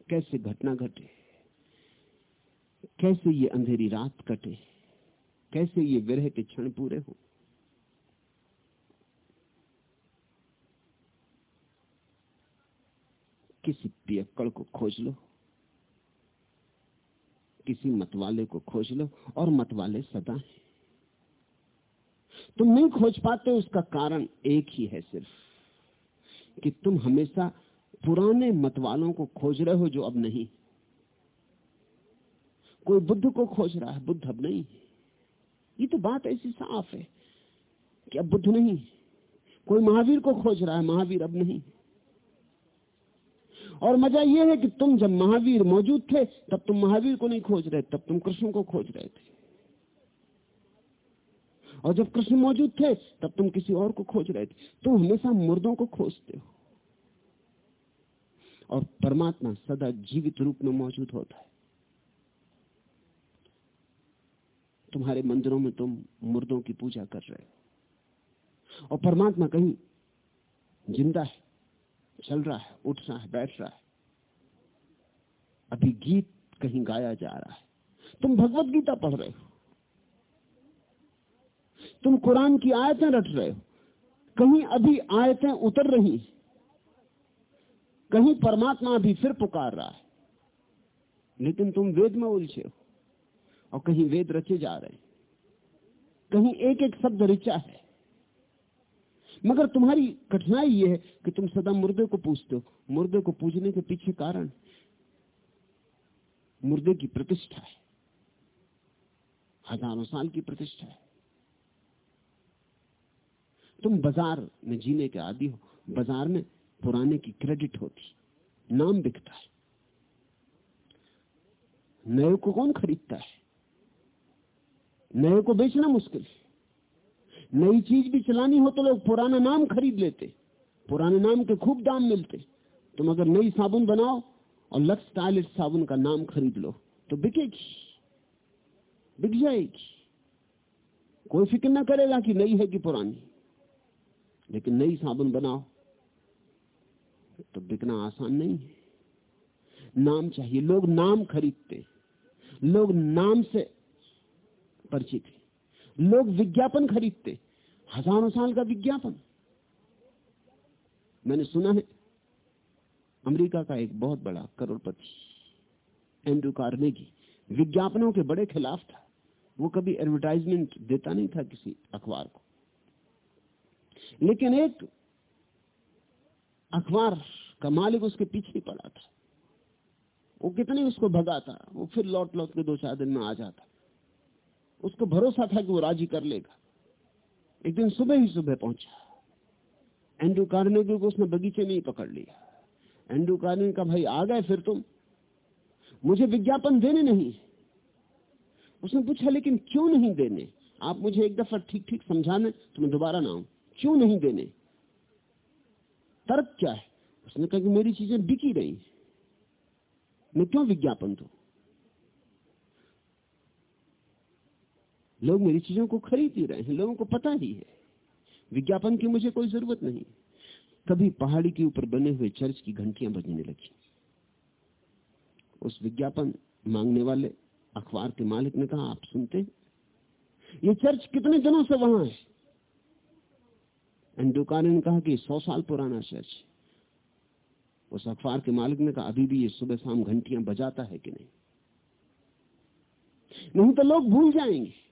कैसे घटना घटे? कैसे ये अंधेरी रात कटे? कैसे ये विरह के क्षण पूरे हो? किसी पियक्कड़ को खोज लो, किसी मतवाले को खोज लो और मतवाले सदा है। तुम नहीं खोज पाते, उसका कारण एक ही है सिर्फ़ कि तुम हमेशा पुराने मतवालों को खोज रहे हो जो अब नहीं। कोई बुद्ध को खोज रहा है, बुद्ध अब नहीं। ये तो बात ऐसी साफ़ है कि अब बुद्ध नहीं कोई महावीर को खोज रहा है, महावीर अब नहीं। और मज़ा यह है कि तुम जब महावीर मौजूद थे, तब तुम महावीर को नहीं खोज रहे, तब तुम कृष्ण को खोज रहे थे। और जब कृष्ण मौजूद थे, तब तुम किसी और को खोज रहे थे। तुम हमेशा मुर्दों को खोजते हो। और परमात्मा सदा जीवित रूप में मौजूद होता है। तुम्हारे मंदिरों में तुम मुर्दों की पूजा कर रहे हो। और परमात्मा कहीं ज़िंदा है। चल रहा है, उठ रहा है, बैठ रहा है। अभी गीत कहीं गाया जा रहा है। तुम भगवत गीता पढ़ रहे हो। तुम कुरान की आयतें रट रहे हो। कहीं अभी आयतें उतर रही कहीं परमात्मा अभी फिर पुकार रहा है। लेकिन तुम वेद में उलझे हो और कहीं वेद रचे जा रहे हैं। कहीं एक एक शब्द ऋचा है। मगर तुम्हारी कठिनाई यह है कि तुम सदा मुर्दे को पूछते हो। मुर्दे को पूजने के पीछे कारण मुर्दे की प्रतिष्ठा है। हज़ारों साल की प्रतिष्ठा है। तुम बाज़ार में जीने के आदि हो। बाज़ार में पुराने की क्रेडिट होती। नाम बिकता है। नए को कौन खरीदता है? नए को बेचना मुश्किल नई चीज़ भी चलानी हो तो लोग पुराना नाम खरीद लेते, पुराने नाम के खूब दाम मिलते। तुम अगर नई साबुन बनाओ और लक्स टॉयलेट साबुन का नाम खरीद लो तो बिकेगी, बिक जाएगी। कोई फ़िक्र ना करेगा कि नई है कि पुरानी। लेकिन नई साबुन बनाओ तो बिकना आसान नहीं है। नाम चाहिए, लोग नाम खरीदते, लोग नाम से परिचित है। लोग विज्ञापन खरीदते, हज़ारों साल का विज्ञापन। मैंने सुना है, अमेरिका का एक बहुत बड़ा करोड़पति एंड्रू कार्नेगी, विज्ञापनों के बड़े खिलाफ था। वो कभी एडवर्टाइजमेंट देता नहीं था किसी अखबार को। लेकिन एक अखबार का मालिक उसके पीछे ही पड़ा था। वो कितने उसको भगाता, वो फिर लौट लौट के दो चार दिन में आ जाता। उसको भरोसा था कि वो राज़ी कर लेगा। एक दिन सुबह ही सुबह पहुँचा। एंड्रू कार्नेगी को उसने बगीचे में ही पकड़ लिया। एंड्रू कार्नेगी का भाई, आ गए फिर तुम। मुझे विज्ञापन देने नहीं उसने पूछा, लेकिन क्यों नहीं देने? आप मुझे एक दफ़ा ठीक ठीक समझाने तो मैं दोबारा ना आऊँ। क्यों नहीं देने? तर्क क्या है? उसने कहा कि मेरी चीज़ें बिकी रही मैं क्यों विज्ञापन दू? लोग मेरी चीज़ों को खरीद ही रहे हैं, लोगों को पता ही है। विज्ञापन की मुझे कोई ज़रूरत नहीं। कभी पहाड़ी के ऊपर बने हुए चर्च की घंटियाँ बजने लगी। उस विज्ञापन मांगने वाले अखबार के मालिक ने कहा, आप सुनते ये चर्च कितने दिनों से वहाँ है? एंडुकाने ने कहा कि सौ साल पुराना चर्च उस अखबार के मालिक ने कहा, अभी भी ये सुबह शाम घंटियाँ बजाता है कि नहीं? नहीं तो लोग भूल जाएँगे।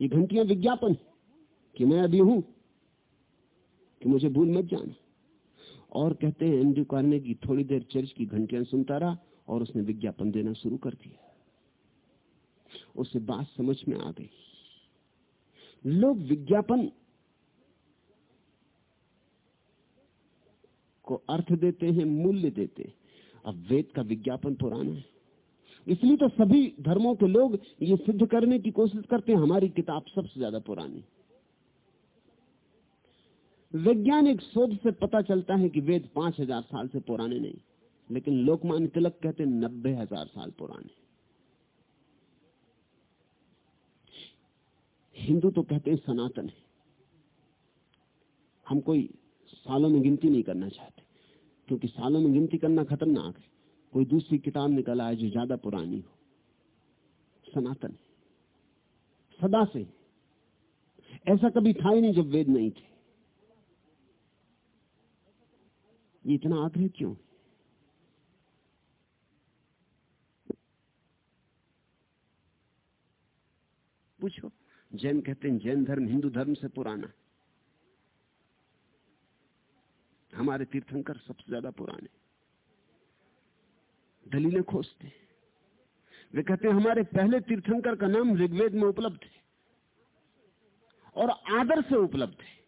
ये घंटियाँ विज्ञापन कि मैं अभी हूँ कि मुझे भूल मत जाना। और कहते हैं एंड्रू कार्ने की थोड़ी देर चर्च की घंटियाँ सुनता रहा और उसने विज्ञापन देना शुरू कर दिया। उसे बात समझ में आ गई। लोग विज्ञापन को अर्थ देते हैं, मूल्य देते हैं। अब वेद का विज्ञापन पुराना है। इसलिए तो सभी धर्मों के लोग ये सिद्ध करने की कोशिश करते हैं। हमारी किताब सबसे ज़्यादा पुरानी। वैज्ञानिक शोध से पता चलता है कि वेद पाँच हज़ार साल से पुराने नहीं, लेकिन लोकमान तिलक कहते नब्बे हज़ार साल पुराने। हिंदू तो कहते हैं सनातन है। हम कोई सालों में गिनती नहीं करना चाहते, क्योंकि सालों में गिनती करना खतरनाक है। कोई दूसरी किताब निकल आए जो ज़्यादा पुरानी हो। सनातन। सदा से। ऐसा कभी था ही नहीं जब वेद नहीं थे। ये इतना आग्रह क्यों? पूछो। जैन कहते हैं, जैन धर्म हिंदू धर्म से पुराना। हमारे तीर्थंकर सबसे ज़्यादा पुराने। दलीलें खोजते हैं। वे कहते हैं, हमारे पहले तीर्थंकर का नाम ऋग्वेद में उपलब्ध है और आदर से उपलब्ध है।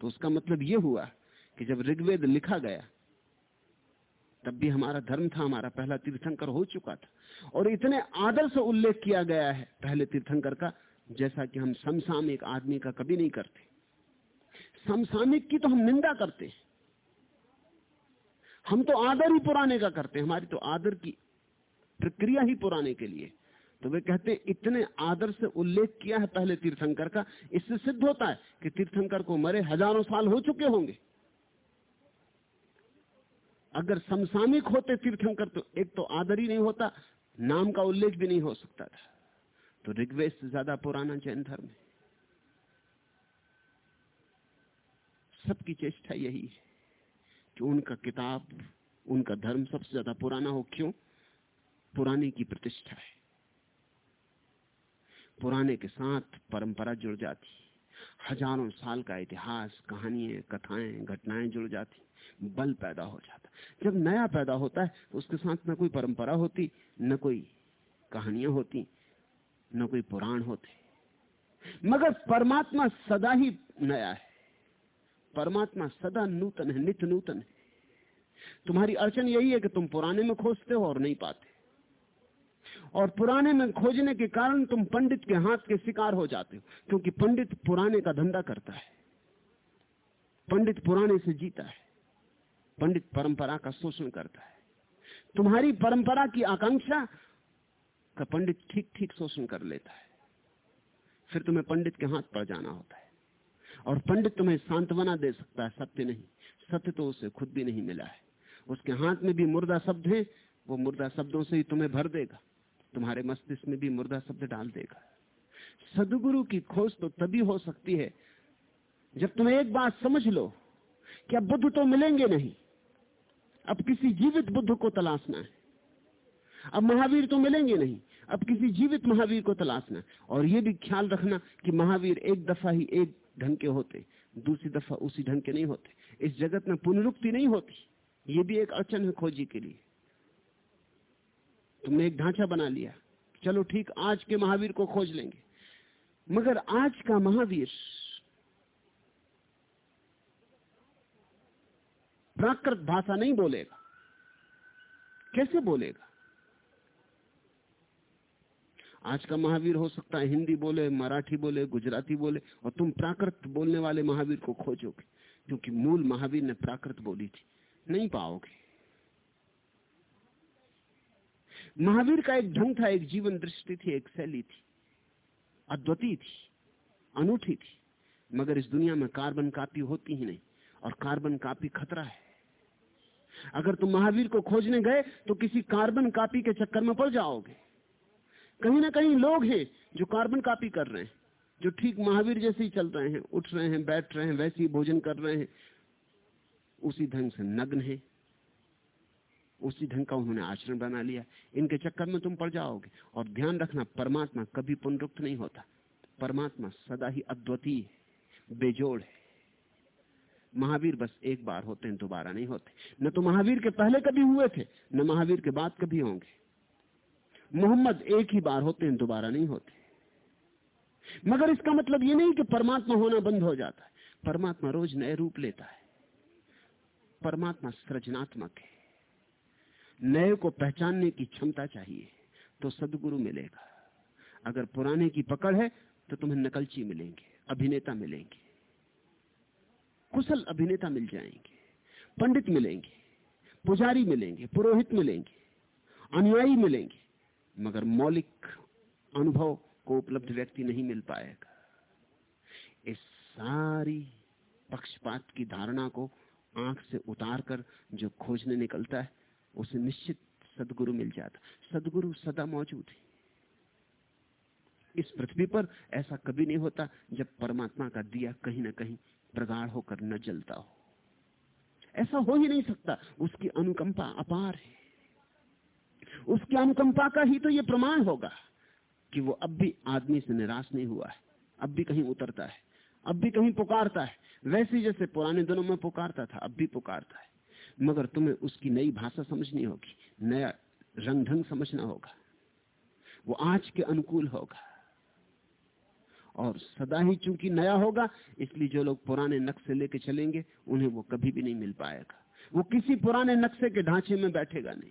तो उसका मतलब यह हुआ कि जब ऋग्वेद लिखा गया, तब भी हमारा धर्म था, हमारा पहला तीर्थंकर हो चुका था। और इतने आदर से उल्लेख किया गया है पहले तीर्थंकर का, जैसा कि हम समसामयिक आदमी का कभी नहीं करते। समसामयिक की तो हम निंदा करते हैं। हम तो आदर ही पुराने का करते हैं, हमारी तो आदर की प्रक्रिया ही पुराने के लिए। तो वे कहते हैं, इतने आदर से उल्लेख किया है पहले तीर्थंकर का, इससे सिद्ध होता है कि तीर्थंकर को मरे हज़ारों साल हो चुके होंगे। अगर समसामिक होते तीर्थंकर तो एक तो आदर ही नहीं होता, नाम का उल्लेख भी नहीं हो सकता था। तो ऋग्वेद से ज़्यादा पुराना जैन धर्म है। सबकी चेष्टा यही है। कि उनका किताब, उनका धर्म सबसे ज़्यादा पुराना हो क्यों? पुराने की प्रतिष्ठा है। पुराने के साथ परंपरा जुड़ जाती हज़ारों साल का इतिहास, कहानियाँ, कथाएँ, घटनाएँ जुड़ जाती बल पैदा हो जाता जब नया पैदा होता है तो उसके साथ न कोई परंपरा होती, न कोई कहानियाँ होती, न कोई पुराण होते। मगर परमात्मा सदा ही नया है। परमात्मा सदा नूतन है नित्य नूतन है। तुम्हारी अड़चन यही है कि तुम पुराने में खोजते हो और नहीं पाते। और पुराने में खोजने के कारण तुम पंडित के हाथ के शिकार हो जाते हो, क्योंकि पंडित पुराने का धंधा करता है। पंडित पुराने से जीता है। पंडित परंपरा का शोषण करता है। तुम्हारी परंपरा की आकांक्षा का पंडित ठीक ठीक शोषण कर लेता है। फिर तुम्हें पंडित के हाथ पड़ जाना होता है। और पंडित तुम्हें सांत्वना दे सकता है, सत्य नहीं। सत्य तो उसे खुद भी नहीं मिला है। उसके हाथ में भी मुर्दा शब्द है, वो मुर्दा शब्दों से ही तुम्हें भर देगा। तुम्हारे मस्तिष्क में भी मुर्दा शब्द डाल देगा। सदगुरु की खोज तो तभी हो सकती है, जब तुम एक बात समझ लो कि अब बुद्ध तो मिलेंगे नहीं। अब किसी जीवित बुद्ध को तलाशना है। अब महावीर तो मिलेंगे नहीं। अब किसी जीवित महावीर को तलाशना और यह भी ख्याल रखना कि महावीर एक दफ़ा ही एक ढंग के होते, दूसरी दफ़ा उसी ढंग के नहीं होते। इस जगत में पुनरुक्ति नहीं होती, ये भी एक अड़चन है खोजी के लिए। तुमने एक ढांचा बना लिया, चलो ठीक, आज के महावीर को खोज लेंगे। मगर आज का महावीर प्राकृत भाषा नहीं बोलेगा। कैसे बोलेगा? आज का महावीर हो सकता है। हिंदी बोले, मराठी बोले, गुजराती बोले, और तुम प्राकृत बोलने वाले महावीर को खोजोगे क्योंकि मूल महावीर ने प्राकृत बोली थी। नहीं पाओगे। महावीर का एक ढंग था, एक जीवन दृष्टि थी, एक शैली थी। अद्वितीय थी, अनूठी थी। मगर इस दुनिया में कार्बन कापी होती ही नहीं, और कार्बन कापी खतरा है। अगर तुम महावीर को खोजने गए तो किसी कार्बन कापी के चक्कर में पड़ जाओगे। कहीं ना कहीं लोग हैं जो कार्बन कापी कर रहे हैं, जो ठीक महावीर जैसे ही चल रहे हैं, उठ रहे हैं, बैठ रहे हैं, वैसे ही भोजन कर रहे हैं, उसी ढंग से नग्न है। उसी ढंग का उन्होंने आचरण बना लिया। इनके चक्कर में तुम पड़ जाओगे। और ध्यान रखना, परमात्मा कभी पुनरुक्त नहीं होता। परमात्मा सदा ही अद्वितीय बेजोड़ है। महावीर बस एक बार होते हैं, दोबारा नहीं होते। न तो महावीर के पहले कभी हुए थे, न महावीर के बाद कभी होंगे। मोहम्मद एक ही बार होते हैं, दोबारा नहीं होते। मगर इसका मतलब ये नहीं कि परमात्मा होना बंद हो जाता है। परमात्मा रोज नए रूप लेता है। परमात्मा सृजनात्मक है। नए को पहचानने की क्षमता चाहिए तो सदगुरु मिलेगा। अगर पुराने की पकड़ है तो तुम्हें नकलची मिलेंगे, अभिनेता मिलेंगे। कुशल अभिनेता मिल जाएँगे, पंडित मिलेंगे, पुजारी मिलेंगे, पुरोहित मिलेंगे, अनुयायी मिलेंगे। मगर मौलिक अनुभव को उपलब्ध व्यक्ति नहीं मिल पाएगा। इस सारी पक्षपात की धारणा को आँख से उतार कर जो खोजने निकलता है, उसे निश्चित सदगुरु मिल जाता। सदगुरु सदा मौजूद है। इस पृथ्वी पर ऐसा कभी नहीं होता जब परमात्मा का दिया कहीं ना कहीं प्रगाढ़ होकर न जलता हो। ऐसा हो ही नहीं सकता। उसकी अनुकंपा अपार है। उसकी अनुकंपा का ही तो ये प्रमाण होगा कि वो अब भी आदमी से निराश नहीं हुआ है। अब भी कहीं उतरता है। अब भी कहीं पुकारता है। वैसे जैसे पुराने दिनों में पुकारता था, अब भी पुकारता है। मगर तुम्हें उसकी नई भाषा समझनी होगी, नया रंग ढंग समझना होगा। वो आज के अनुकूल होगा। और सदा ही चूँकि नया होगा, इसलिए जो लोग पुराने नक्शे लेके चलेंगे, उन्हें वो कभी भी नहीं मिल पाएगा। वो किसी पुराने नक्शे के ढांचे में बैठेगा नहीं।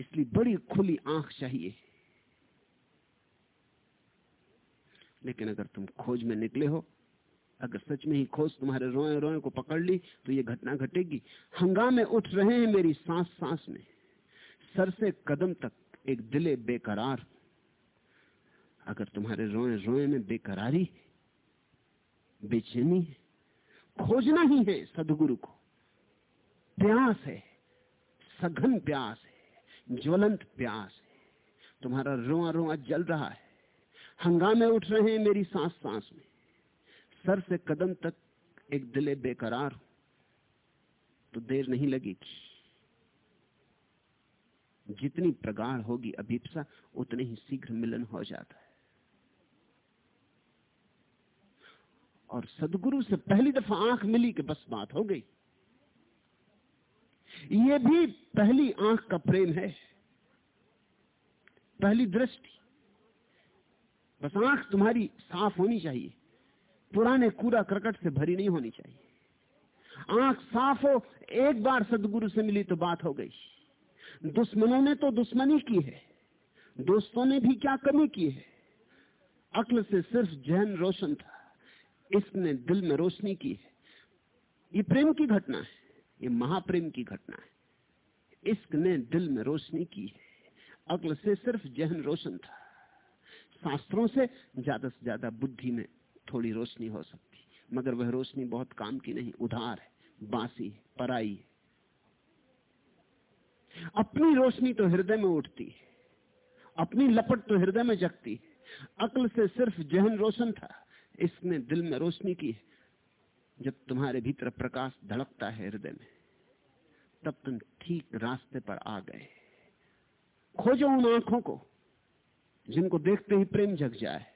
इसलिए बड़ी खुली आँख चाहिए। लेकिन अगर तुम खोज में निकले हो, अगर सच में ही खोज तुम्हारे रोए रोए को पकड़ ली तो ये घटना घटेगी। हंगामे उठ रहे हैं मेरी सांस सांस में। सर से कदम तक एक दिले बेकरार। अगर तुम्हारे रोए रोए में बेकरारी, बेचैनी है, खोजना ही है सदगुरु को। प्यास है, सघन प्यास है। ज्वलंत प्यास है। तुम्हारा रोआ रोआ जल रहा है। हंगामे उठ रहे हैं मेरी सांस सांस में। सर से कदम तक एक दिले बेकरार हो। तो देर नहीं लगेगी। जितनी प्रगाढ़ होगी अभीपसा, उतने ही शीघ्र मिलन हो जाता है। और सदगुरु से पहली दफ़ा आँख मिली कि बस बात हो गई। ये भी पहली आँख का प्रेम है। पहली दृष्टि। बस आँख तुम्हारी साफ़ होनी चाहिए। पुराने कूड़ा करकट से भरी नहीं होनी चाहिए। आँख साफ़ हो, एक बार सदगुरु से मिली तो बात हो गई। दुश्मनों ने तो दुश्मनी की है। दोस्तों ने भी क्या कमी की है? अक्ल से सिर्फ़ जहन रोशन था। इसने दिल में रोशनी की है। ये प्रेम की घटना है। ये महाप्रेम की घटना है। इश्क ने दिल में रोशनी की। है अक्ल से सिर्फ़ जहन रोशन था। शास्त्रों से ज़्यादा से ज़्यादा बुद्धि में थोड़ी रोशनी हो सकती। मगर वह रोशनी बहुत काम की नहीं। उधार है, बासी है, पराई है। अपनी रोशनी तो हृदय में उठती है। अपनी लपट तो हृदय में जगती है। अक्ल से सिर्फ़ जहन रोशन था। इसने दिल में रोशनी की है। जब तुम्हारे भीतर प्रकाश धड़कता है हृदय में, तब तुम ठीक रास्ते पर आ गए। खोजो उन आँखों को जिनको देखते ही प्रेम जग जाए।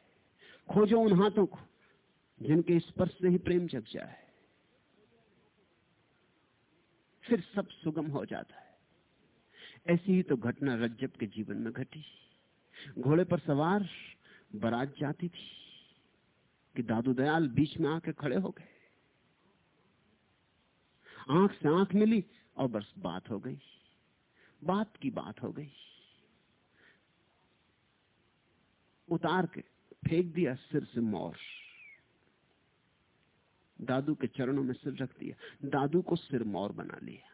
खोजो उन हाथों को जिनके स्पर्श से ही प्रेम जग जाए। फिर सब सुगम हो जाता है। ऐसी ही तो घटना रज्जब के जीवन में घटी। घोड़े पर सवार बारात जाती थी कि दादू दयाल बीच में आके खड़े हो गए। आँख से आँख मिली और बस बात हो गई। बात की बात हो गई। उतार के फेंक दिया सिर से मोर। दादू के चरणों में सिर रख दिया। दादू को सिर मोर बना लिया।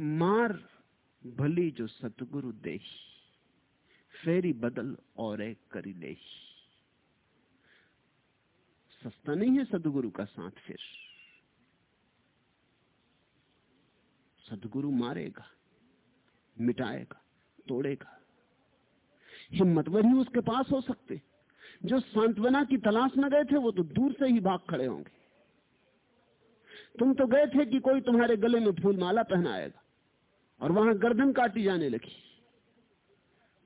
मार भली जो सतगुरु दे फेरी बदल और एक करी ले सस्ता नहीं है सदगुरु का साथ फिर। सदगुरु मारेगा, मिटाएगा, तोड़ेगा। हिम्मतवर ही उसके पास हो सकते। जो सांत्वना की तलाश में गए थे, वो तो दूर से ही भाग खड़े होंगे। तुम तो गए थे कि कोई तुम्हारे गले में फूल माला पहनाएगा और वहाँ गर्दन काटी जाने लगी।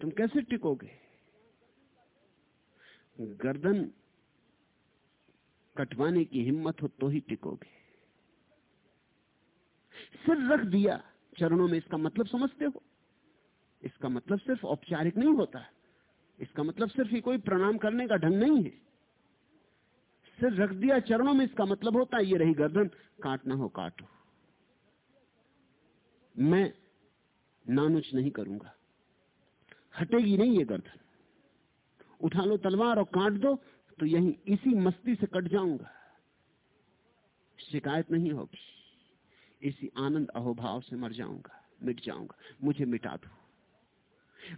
तुम कैसे टिकोगे? गर्दन कटवाने की हिम्मत हो तो ही टिकोगे। सिर रख दिया। चरणों में इसका मतलब समझते हो। इसका मतलब सिर्फ़ औपचारिक नहीं होता इसका मतलब सिर्फ़ ही कोई प्रणाम करने का ढंग नहीं है। सिर रख दिया, चरणों में इसका मतलब होता है, ये रही गर्दन, काटना हो काटो। मैं नानुच नहीं करूँगा। हटेगी नहीं ये गर्दन। उठा लो तलवार और काट दो तो यही इसी मस्ती से कट जाऊँगा। शिकायत नहीं होगी। इसी आनंद अहोभाव से मर जाऊँगा, मिट जाऊँगा, मुझे मिटा दो।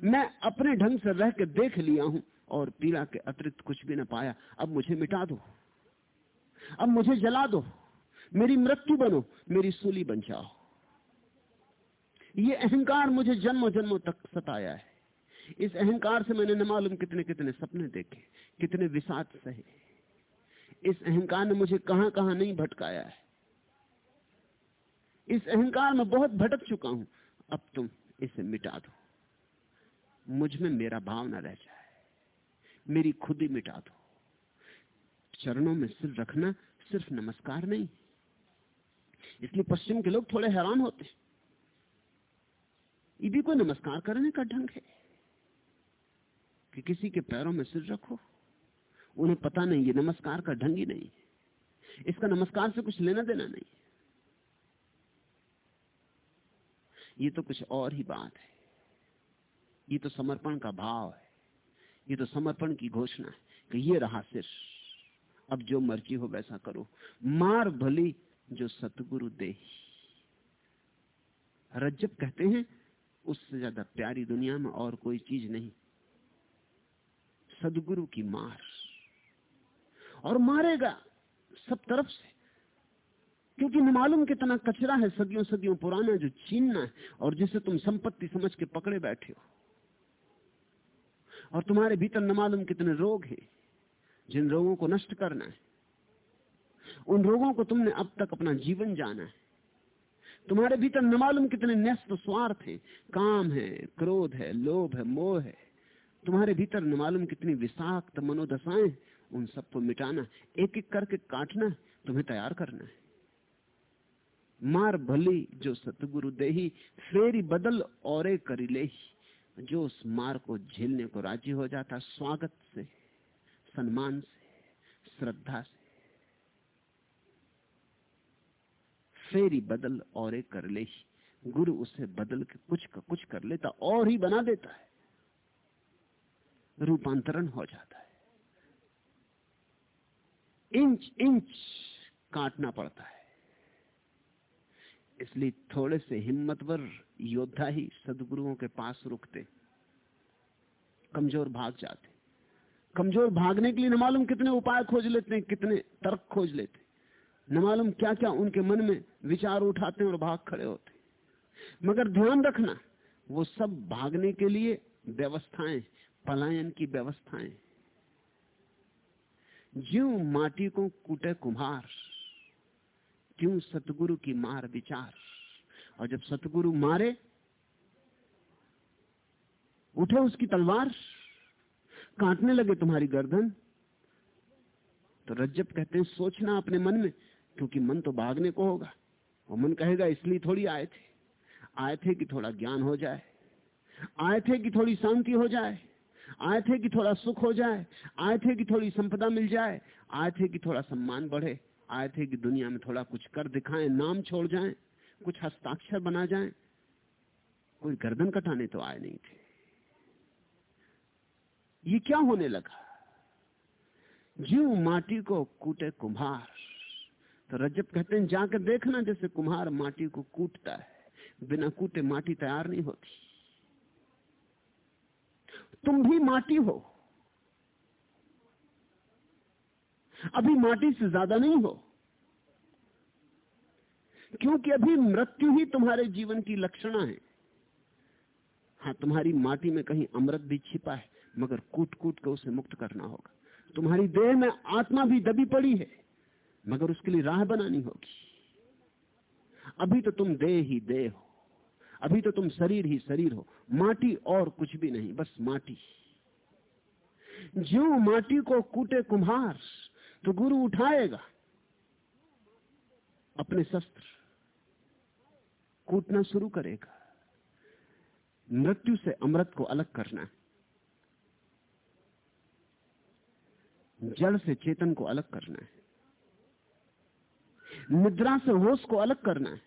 मैं अपने ढंग से रह के देख लिया हूँ और पीड़ा के अतिरिक्त कुछ भी ना पाया, अब मुझे मिटा दो। अब मुझे जला दो। मेरी मृत्यु बनो, मेरी सूली बन जाओ। ये अहंकार मुझे जन्मों जन्मों तक सताया है। इस अहंकार से मैंने न मालूम कितने कितने सपने देखे, कितने विषाद सहे। इस अहंकार ने मुझे कहाँ कहाँ नहीं भटकाया है। इस अहंकार में बहुत भटक चुका हूँ। अब तुम इसे मिटा दो। मुझमें मेरा भाव न रह जाए। मेरी खुद ही मिटा दो। चरणों में सिर रखना सिर्फ़ नमस्कार नहीं। इसलिए पश्चिम के लोग थोड़े हैरान होते ये भी कोई नमस्कार करने का ढंग है कि किसी के पैरों में सिर रखो। उन्हें पता नहीं ये नमस्कार का ढंग ही नहीं इसका नमस्कार से कुछ लेना देना नहीं ये तो कुछ और ही बात है। ये तो समर्पण का भाव है। ये तो समर्पण की घोषणा है कि ये रहा सिर। अब जो मर्ज़ी हो वैसा करो। मार भली जो सतगुरु दे। रज्जब कहते हैं, उससे ज़्यादा प्यारी दुनिया में और कोई चीज़ नहीं। सदगुरु की मार। और मारेगा सब तरफ़ से। क्योंकि न मालूम कितना कचरा है सदियों सदियों पुराना जो छीनना है और जिसे तुम संपत्ति समझ के पकड़े बैठे हो। और तुम्हारे भीतर न मालूम कितने रोग हैं जिन रोगों को नष्ट करना है। उन रोगों को तुमने अब तक अपना जीवन जाना है। तुम्हारे भीतर न मालूम कितने न्यस्त स्वार्थ है। काम है, क्रोध है, लोभ है, मोह है। तुम्हारे भीतर न मालूम कितनी विषाक्त मनोदशाएँ उन सबको मिटाना एक एक करके काटना, तुम्हें तैयार करना है। मार भली जो सतगुरु देही, फेरी बदल और करी ले जो उस मार को झेलने को राज़ी हो जाता, स्वागत से, सम्मान से, श्रद्धा से। फेरी बदल और कर ले गुरु उसे बदल के कुछ का कुछ कर लेता, और ही बना देता है। रूपांतरण हो जाता है। इंच इंच काटना पड़ता है। इसलिए थोड़े से हिम्मतवर योद्धा ही सदगुरुओं के पास रुकते। कमज़ोर भाग जाते। कमज़ोर भागने के लिए न मालूम कितने उपाय खोज लेते हैं कितने तर्क खोज लेते। न मालूम क्या क्या उनके मन में विचार उठाते हैं और भाग खड़े होते। मगर ध्यान रखना, वो सब भागने के लिए व्यवस्थाएँ, पलायन की व्यवस्थाएँ। ज्यो माटी को कूटे कुम्हार क्यों सतगुरु की मार विचार? और जब सतगुरु मारे, उठे उसकी तलवार, काटने लगे तुम्हारी गर्दन तो रज्जब कहते हैं, सोचना अपने मन में, क्योंकि मन तो भागने को होगा। और मन कहेगा, इसलिए थोड़ी आए थे। आए थे कि थोड़ा ज्ञान हो जाए। आए थे कि थोड़ी शांति हो जाए। आए थे कि थोड़ा सुख हो जाए। आए थे कि थोड़ी संपदा मिल जाए। आए थे कि थोड़ा सम्मान बढ़े। आए थे कि दुनिया में थोड़ा कुछ कर दिखाएँ, नाम छोड़ जाएँ, कुछ हस्ताक्षर बना जाएँ। कोई गर्दन कटाने तो आए नहीं थे। ये क्या होने लगा? जीव माटी को कूटे कुम्हार। तो रजब कहते हैं, जाकर देखना जैसे कुम्हार माटी को कूटता है। बिना कूटे माटी तैयार नहीं होती। तुम भी माटी हो। अभी माटी से ज़्यादा नहीं हो। क्योंकि अभी मृत्यु ही तुम्हारे जीवन की लक्षणा है। हाँ तुम्हारी माटी में कहीं अमृत भी छिपा है, मगर कूट कूट कर उसे मुक्त करना होगा। तुम्हारी देह में आत्मा भी दबी पड़ी है, मगर उसके लिए राह बनानी होगी। अभी तो तुम देह ही देह हो। अभी तो तुम शरीर ही शरीर हो। माटी और कुछ भी नहीं, बस माटी। जो माटी को कूटे कुम्हार तो गुरु उठाएगा अपने शस्त्र। कूटना शुरू करेगा। मृत्यु से अमृत को अलग करना जड़ से चेतन को अलग करना है। निद्रा से होश को अलग करना है।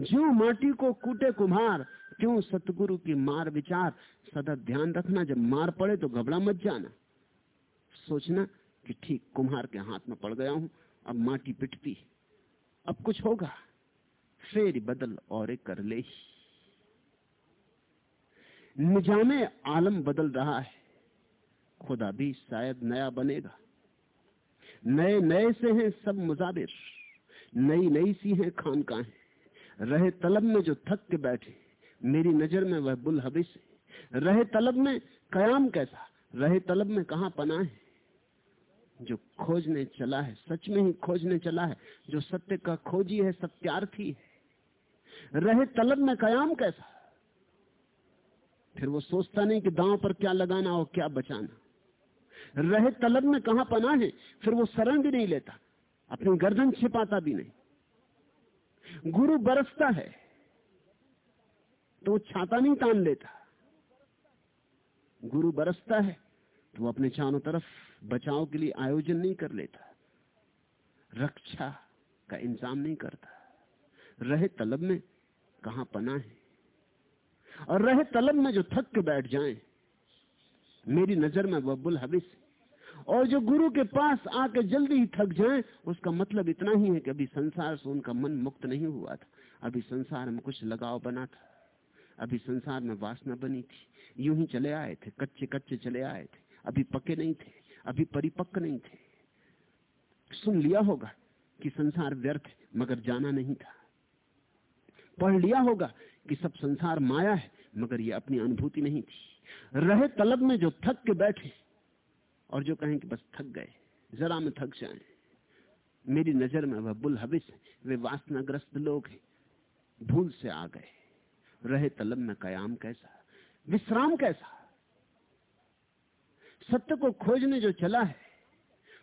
जो माटी को, कूटे कुम्हार, क्यों सतगुरु की मार विचार? सदा ध्यान रखना, जब मार पड़े तो घबरा मत जाना। सोचना कि ठीक, कुम्हार के हाथ में पड़ गया हूँ, अब माटी पिटती अब कुछ होगा। फेर बदल और कर ले। निजामे आलम बदल रहा है। खुदा भी शायद नया बनेगा। नए नए से हैं सब मुजाबिर नई नई सी हैं खानकाहें। रहे तलब में जो थक के बैठे, मेरी नज़र में वह बुल हबिस रहे तलब में कयाम कैसा, रहे तलब में कहा पना है? जो खोजने चला है, सच में ही खोजने चला है, जो सत्य का खोजी है, सत्यार्थी है। रहे तलब में कयाम कैसा? फिर वो सोचता नहीं कि दांव पर क्या लगाना और क्या बचाना। रहे तलब में कहा पना है, फिर वो शरण भी नहीं लेता, अपनी गर्दन छिपाता भी नहीं। गुरु बरसता है तो वो छाता नहीं तान लेता। गुरु बरसता है तो वो अपने चारों तरफ़ बचाव के लिए आयोजन नहीं कर लेता। रक्षा का इंतज़ाम नहीं करता। रहे तलब में कहा पना है? और रहे तलब में जो थक के बैठ जाएँ, मेरी नज़र में बब्बुल हबिस और जो गुरु के पास आके जल्दी ही थक जाएँ, उसका मतलब इतना ही है कि अभी संसार से उनका मन मुक्त नहीं हुआ था। अभी संसार में कुछ लगाव बना था। अभी संसार में वासना बनी थी। यूँ ही चले आए थे कच्चे कच्चे चले आए थे। अभी पके नहीं थे। अभी परिपक्व नहीं थे। सुन लिया होगा कि संसार व्यर्थ, मगर जाना नहीं था। पढ़ लिया होगा कि सब संसार माया है, मगर ये अपनी अनुभूति नहीं थी। रहे तलब में जो थक के बैठे, और जो कहें कि बस थक गए, जरा में थक जाए। मेरी नज़र में वह बुल हविस वे वासनाग्रस्त लोग हैं। भूल से आ गए। रहे तलब में कयाम कैसा, विश्राम कैसा सत्य को खोजने जो चला है,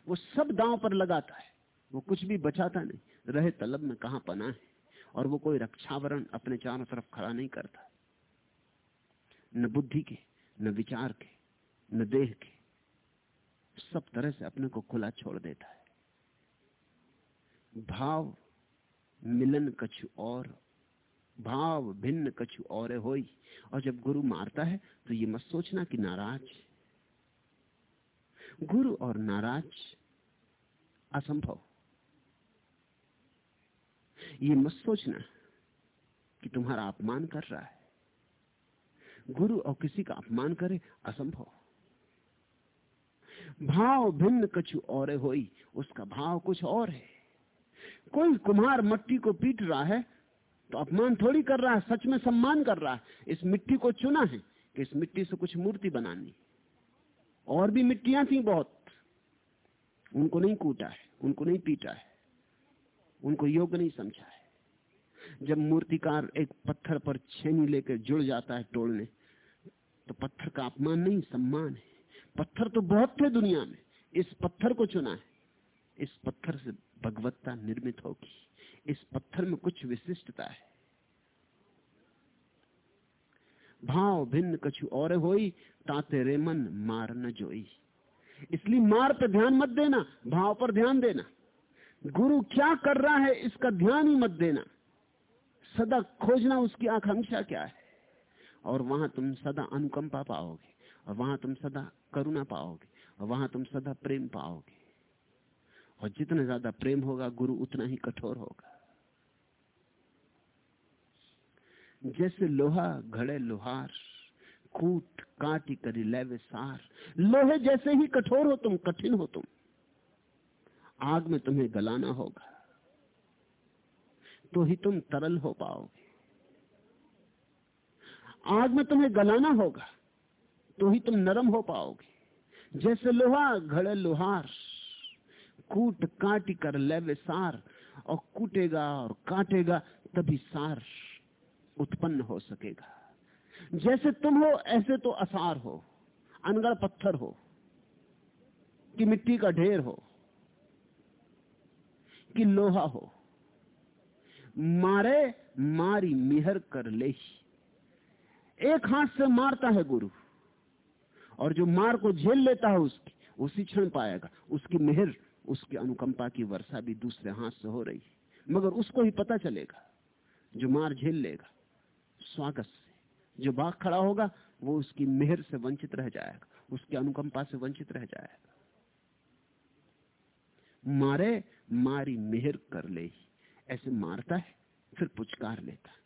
वो सब दांव पर लगाता है। वो कुछ भी बचाता नहीं। रहे तलब में कहा पना है? और वो कोई रक्षावरण अपने चारों तरफ़ खड़ा नहीं करता। न बुद्धि के, न विचार के, न देह के, सब तरह से अपने को खुला छोड़ देता है। भाव मिलन कछु और, भाव भिन्न कछु और होई। और जब गुरु मारता है तो ये मत सोचना कि नाराज़ गुरु और नाराज़ असंभव। ये मत सोचना कि तुम्हारा अपमान कर रहा है। गुरु और किसी का अपमान करे असंभव। भाव भिन्न कछु और होई, उसका भाव कुछ और है। कोई कुम्हार मट्टी को पीट रहा है तो अपमान थोड़ी कर रहा है, सच में सम्मान कर रहा है। इस मिट्टी को चुना है कि इस मिट्टी से कुछ मूर्ति बनानी। और भी मिट्टियाँ थी बहुत। उनको नहीं कूटा है, उनको नहीं पीटा है, उनको योग्य नहीं समझा है। जब मूर्तिकार एक पत्थर पर छेनी लेकर जुड़ जाता है तोड़ने तो पत्थर का अपमान नहीं, सम्मान है। पत्थर तो बहुत थे दुनिया में, इस पत्थर को चुना है। इस पत्थर से भगवत्ता निर्मित होगी, इस पत्थर में कुछ विशिष्टता है। भाव भिन्न कछु और होई ताते रे मन मार न जोई। इसलिए मार पर ध्यान मत देना, भाव पर ध्यान देना। गुरु क्या कर रहा है, इसका ध्यान ही मत देना। सदा खोजना उसकी आकांक्षा क्या है? और वहाँ तुम सदा अनुकंपा पाओगे, और वहाँ तुम सदा करुणा पाओगे, और वहाँ तुम सदा प्रेम पाओगे। और जितना ज़्यादा प्रेम होगा, गुरु उतना ही कठोर होगा। जैसे लोहा घड़े लोहार, कूट काटी करी लेवे सार। लोहे जैसे ही कठोर हो तुम, कठिन हो तुम। आग में तुम्हें गलाना होगा। तो ही तुम तरल हो पाओगे। आग में तुम्हें गलाना होगा तो ही तुम नरम हो पाओगे। जैसे लोहा घड़े लोहार, कूट काटी कर लेवे सार, और कूटेगा और काटेगा तभी सार। उत्पन्न हो सकेगा। जैसे तुम हो, ऐसे तो असार हो, अनगढ़ पत्थर हो, कि मिट्टी का ढेर हो, कि लोहा हो, मारे मारी मिहर कर ले एक हाथ से मारता है गुरु, और जो मार को झेल लेता है उसकी, उसी क्षण पाएगा। उसकी मेहर, उसकी अनुकंपा की वर्षा भी दूसरे हाथ से हो रही मगर उसको ही पता चलेगा, जो मार झेल लेगा। स्वागत से। जो बाघ खड़ा होगा, वो उसकी मेहर से वंचित रह जाएगा, उसकी अनुकंपा से वंचित रह जाएगा। मारे, मारी मेहर कर ले ही। ऐसे मारता है, फिर पुचकार लेता है।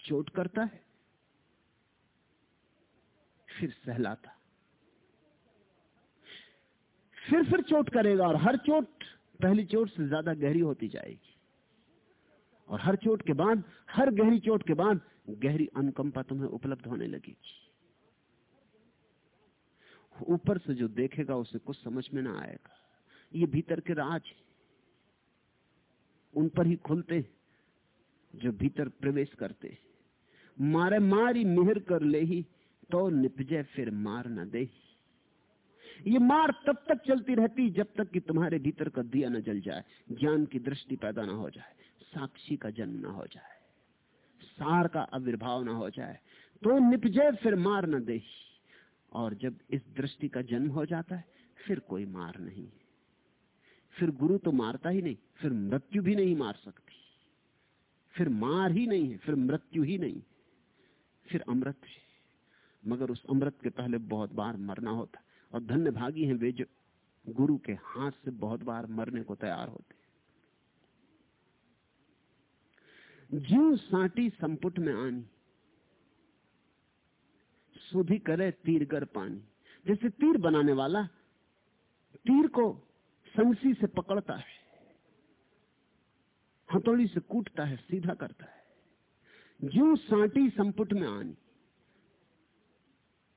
चोट करता है, फिर सहलाता फिर फिर चोट करेगा, और हर चोट, पहली चोट से ज़्यादा गहरी होती जाएगी। और हर चोट के बाद, हर गहरी चोट के बाद, गहरी अनुकंपा तुम्हें उपलब्ध होने लगेगी ऊपर से जो देखेगा, उसे कुछ समझ में ना आएगा। ये भीतर के राज उन पर ही खुलते जो भीतर प्रवेश करते मारे मारी मिहर कर ले ही तो निपजे फिर मार न दे ये मार तब तक चलती रहती, जब तक कि तुम्हारे भीतर का दिया न जल जाए, ज्ञान की दृष्टि पैदा ना हो जाए। साक्षी का जन्म ना हो जाए, सार का आविर्भाव ना हो जाए तो निपजे फिर मार न दे। और जब इस दृष्टि का जन्म हो जाता है, फिर कोई मार नहीं फिर गुरु तो मारता ही नहीं, फिर मृत्यु भी नहीं मार सकती। फिर मार ही नहीं है, फिर मृत्यु ही नहीं। फिर अमृत मगर उस अमृत के पहले बहुत बार मरना होता, और धन्य भागी हैं वे जो गुरु के हाथ से बहुत बार मरने को तैयार होते। जीव साटी संपुट में आनी, सुधी करे तीरगर पानी। जैसे तीर बनाने वाला तीर को संसी से पकड़ता है, हथौड़ी से कूटता है, सीधा करता है। जो साटी संपुट में आनी,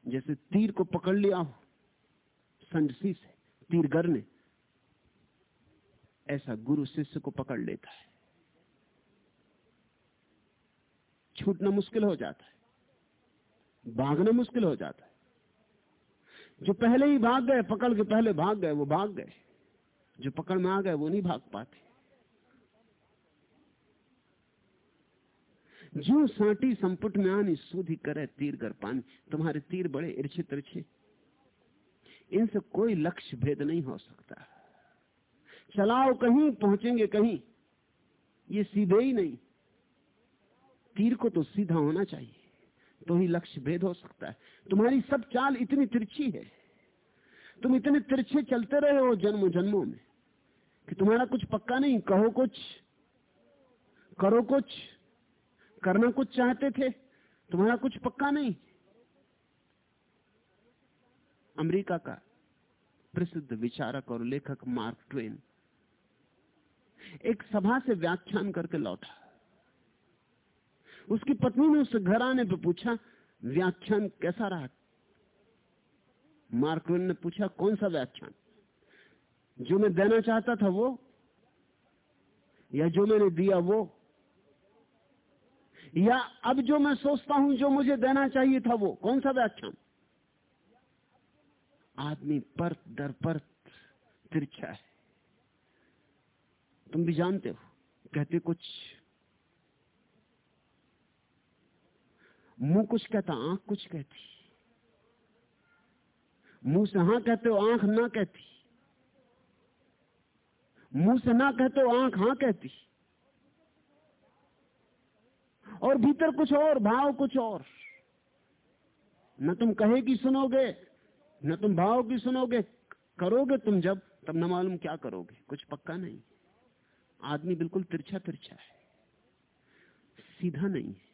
जैसे तीर को पकड़ लिया हो संसी से तीरगर ने ऐसा गुरु शिष्य को पकड़ लेता है। छूटना मुश्किल हो जाता है। भागना मुश्किल हो जाता है। जो पहले ही भाग गए, पकड़ के पहले भाग गए, वो भाग गए। जो पकड़ में आ गए, वो नहीं भाग पाते। जो साटी संपुट में आनी, सूधी करे, तीर कर पानी। तुम्हारे तीर बड़े इर्छे तिरछे इनसे कोई लक्ष्य भेद नहीं हो सकता। चलाओ कहीं, पहुँचेंगे कहीं। ये सीधे ही नहीं। तीर को तो सीधा होना चाहिए। तो ही लक्ष्य भेद हो सकता है। तुम्हारी सब चाल इतनी तिरछी है। तुम इतने तिरछे चलते रहे हो जन्मों जन्मों में कि तुम्हारा कुछ पक्का नहीं। कहो कुछ, करो कुछ, करना कुछ चाहते थे, तुम्हारा कुछ पक्का नहीं। अमेरिका का प्रसिद्ध विचारक और लेखक मार्क ट्वेन एक सभा से व्याख्यान करके लौटा। उसकी पत्नी ने उससे घर आने पर पूछा, व्याख्यान कैसा रहा? मार्क ने पूछा, कौन सा व्याख्यान? जो मैं देना चाहता था वो, या जो मैंने दिया वो, या अब जो मैं सोचता हूँ जो मुझे देना चाहिए था वो, कौन सा व्याख्यान? आदमी परत दर परत तिरछा है। तुम भी जानते हो, कहते कुछ मुँह कुछ कहता, आँख कुछ कहती। मुँह से हाँ कहते हो, आँख ना कहती। मुँह से ना कहते हो, आँख हाँ कहती। और भीतर कुछ और, भाव कुछ और। न तुम कहेगी सुनोगे, न तुम भाव की सुनोगे, करोगे तुम जब, तब न मालूम क्या करोगे। कुछ पक्का नहीं। आदमी बिल्कुल तिरछा तिरछा है। सीधा नहीं है।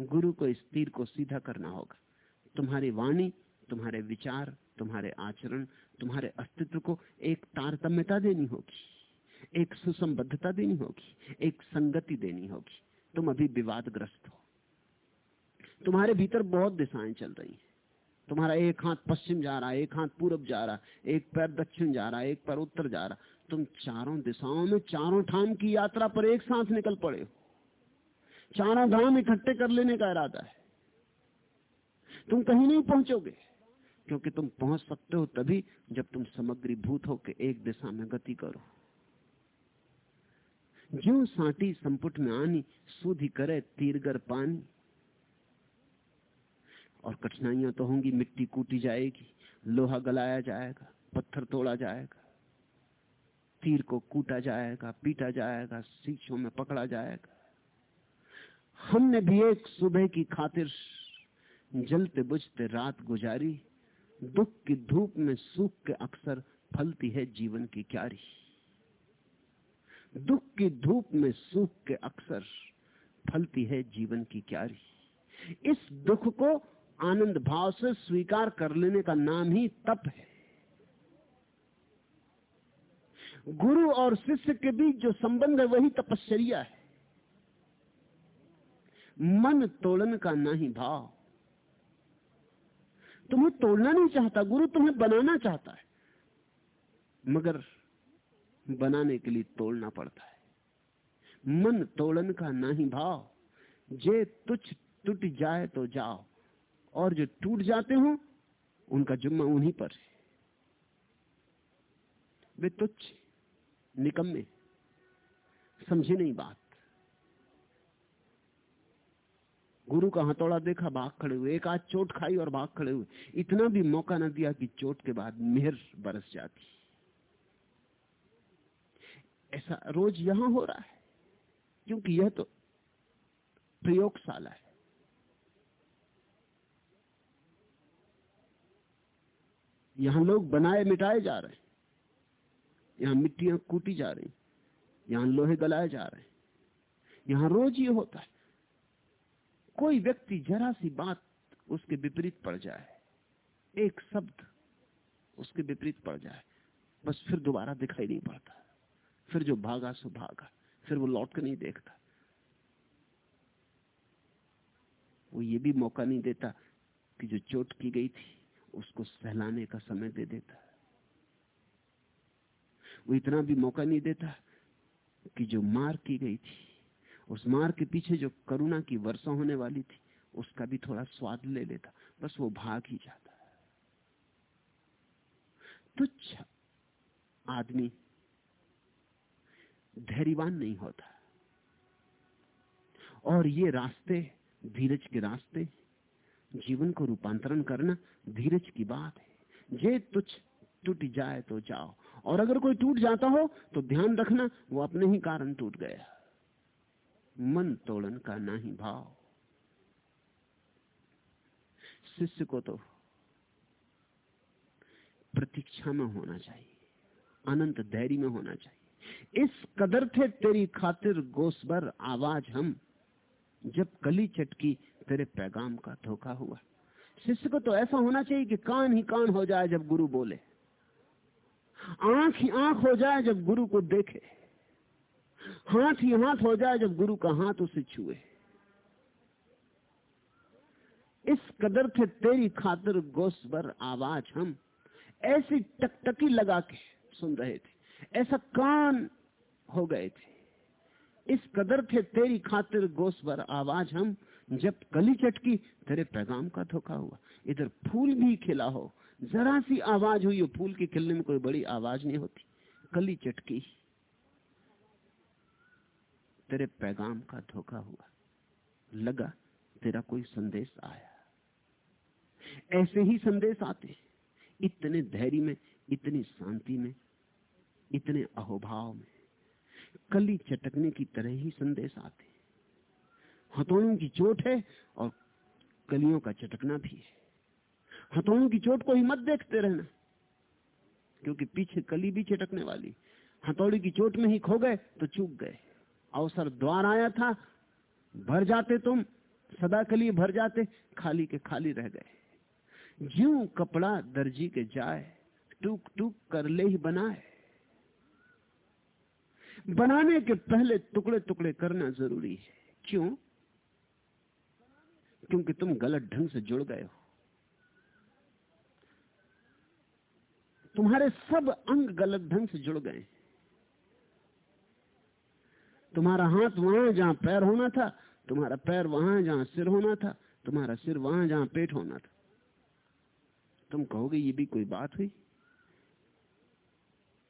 गुरु को इस तीर को सीधा करना होगा। तुम्हारी वाणी, तुम्हारे विचार, तुम्हारे आचरण, तुम्हारे अस्तित्व को एक तारतम्यता देनी होगी, एक सुसंबद्धता देनी होगी, एक संगति देनी होगी। तुम अभी विवादग्रस्त हो। तुम्हारे भीतर बहुत दिशाएँ चल रही हैं। तुम्हारा एक हाथ पश्चिम जा रहा है एक हाथ पूरब जा रहा है एक पैर दक्षिण जा रहा है एक पैर उत्तर जा रहा। तुम चारों दिशाओं में चारों ठाम की यात्रा पर एक साथ निकल पड़े हो। चारों धाम इकट्ठे कर लेने का इरादा है। तुम कहीं नहीं पहुंचोगे, क्योंकि तुम पहुँच सकते हो तभी जब तुम समग्री भूत हो के एक दिशा में गति करो। जो साटी संपुट में आनी, सूधी करे तीरगर पानी। और कठिनाइयाँ तो होंगी, मिट्टी कूटी जाएगी, लोहा गलाया जाएगा, पत्थर तोड़ा जाएगा, तीर को कूटा जाएगा, पीटा जाएगा सीछों में पकड़ा जाएगा। हमने भी एक सुबह की खातिर जलते बुझते रात गुजारी। दुख की धूप में सूख के अक्सर फलती है जीवन की क्यारी। दुख की धूप में सूख के अक्सर फलती है जीवन की क्यारी। इस दुख को आनंद भाव से स्वीकार कर लेने का नाम ही तप है। गुरु और शिष्य के बीच जो संबंध है वही तपश्चर्या है। मन तोड़न का ना ही भाव। तुम्हें तोड़ना नहीं चाहता, गुरु तुम्हें बनाना चाहता है। मगर बनाने के लिए तोड़ना पड़ता है। मन तोड़न का ना ही भाव। जे तुच्छ टूट जाए तो जाओ, और जो टूट जाते हो, उनका जुम्मा उन्हीं पर है। वे तुच्छ, निकम्मे, समझे नहीं बात। गुरु का हथौड़ा देखा, भाग खड़े हुए। एक आज चोट खाई और भाग खड़े हुए। इतना भी मौका न दिया कि चोट के बाद मेहर बरस जाती। ऐसा रोज यहाँ हो रहा है, क्योंकि यह तो प्रयोगशाला है। यहाँ लोग बनाए मिटाए जा रहे हैं। यहाँ मिट्टियाँ कूटी जा रही यहाँ लोहे गलाए जा रहे हैं। यहाँ रोज ये होता है। कोई व्यक्ति जरा सी बात उसके विपरीत पड़ जाए, एक शब्द उसके विपरीत पड़ जाए, बस फिर दोबारा दिखाई नहीं पड़ता। फिर जो भागा, सो भागा। फिर वो लौट कर नहीं देखता। वो ये भी मौका नहीं देता कि जो चोट की गई थी, उसको सहलाने का समय दे देता। वो इतना भी मौका नहीं देता कि जो मार की गई थी उस मार के पीछे जो करुणा की वर्षा होने वाली थी, उसका भी थोड़ा स्वाद ले लेता। बस वो भाग ही जाता। तुच्छ आदमी धैर्यवान नहीं होता। और ये रास्ते, धीरज के रास्ते, जीवन को रूपांतरण करना धीरज की बात है। जे तुच्छ टूट जाए तो जाओ। और अगर कोई टूट जाता हो तो ध्यान रखना, वो अपने ही कारण टूट गया। मन तोड़न का ना ही भाव। शिष्य को तो प्रतीक्षा में होना चाहिए, अनंत धैर्य में होना चाहिए। इस कदर थे तेरी खातिर गोसबर आवाज़ हम, जब कली चटकी तेरे पैगाम का धोखा हुआ। शिष्य को तो ऐसा होना चाहिए कि कान ही कान हो जाए जब गुरु बोले, आँख ही आँख हो जाए जब गुरु को देखे। हाथ ही हाथ हो जाए जब गुरु का हाथ उसे छुए। इस कदर थे तेरी खातिर गोसबर आवाज़ हम ऐसी टकटकी लगा के सुन रहे थे। ऐसा कान हो गए थे। इस कदर थे तेरी खातिर गोसबर आवाज़ हम जब कली चटकी, तेरे पैगाम का धोखा हुआ। इधर फूल भी खिला हो। जरा सी आवाज़ हुई फूल के खिलने में कोई बड़ी आवाज़ नहीं होती। कली चटकी। तेरे पैगाम का धोखा हुआ। लगा, तेरा कोई संदेश आया। ऐसे ही संदेश आते इतने धैर्य में, इतनी शांति में, इतने अहोभाव में। कली चटकने की तरह ही संदेश आते हथौड़ों की चोट है और कलियों का चटकना भी है। हथौड़ों की चोट को ही मत देखते रहना, क्योंकि पीछे कली भी चटकने वाली। हथौड़ी की चोट में ही खो गए तो चूक गए। अवसर द्वार आया था, भर जाते तुम, सदा के लिए भर जाते, खाली के खाली रह गए। ज्यू कपड़ा दर्जी के जाए टूक टूक कर ले ही बनाए। बनाने के पहले टुकड़े टुकड़े करना ज़रूरी है। क्यों? क्योंकि तुम गलत ढंग से जुड़ गए हो। तुम्हारे सब अंग गलत ढंग से जुड़ गए तुम्हारा हाथ वहाँ जहाँ पैर होना था, तुम्हारा पैर वहाँ जहाँ सिर होना था, तुम्हारा सिर वहाँ जहाँ पेट होना था। तुम कहोगे, ये भी कोई बात हुई?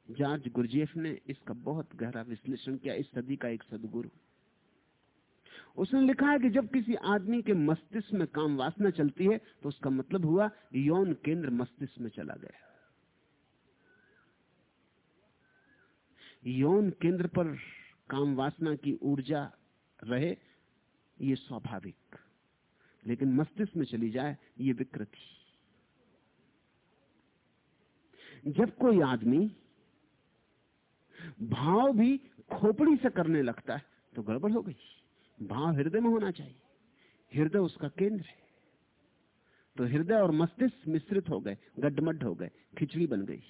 जॉर्ज गुरजेफ ने इसका बहुत गहरा विश्लेषण किया, इस सदी का एक सदगुरु। उसने लिखा है कि जब किसी आदमी के मस्तिष्क में काम वासना चलती है तो उसका मतलब हुआ, यौन केंद्र मस्तिष्क में चला गया। यौन केंद्र पर काम वासना की ऊर्जा रहे, ये स्वाभाविक। लेकिन मस्तिष्क में चली जाए, ये विकृति। जब कोई आदमी भाव भी खोपड़ी से करने लगता है तो गड़बड़ हो गई। भाव हृदय में होना चाहिए। हृदय उसका केंद्र है। तो हृदय और मस्तिष्क मिश्रित हो गए, गड्ढमड्ढ हो गए, खिचड़ी बन गई।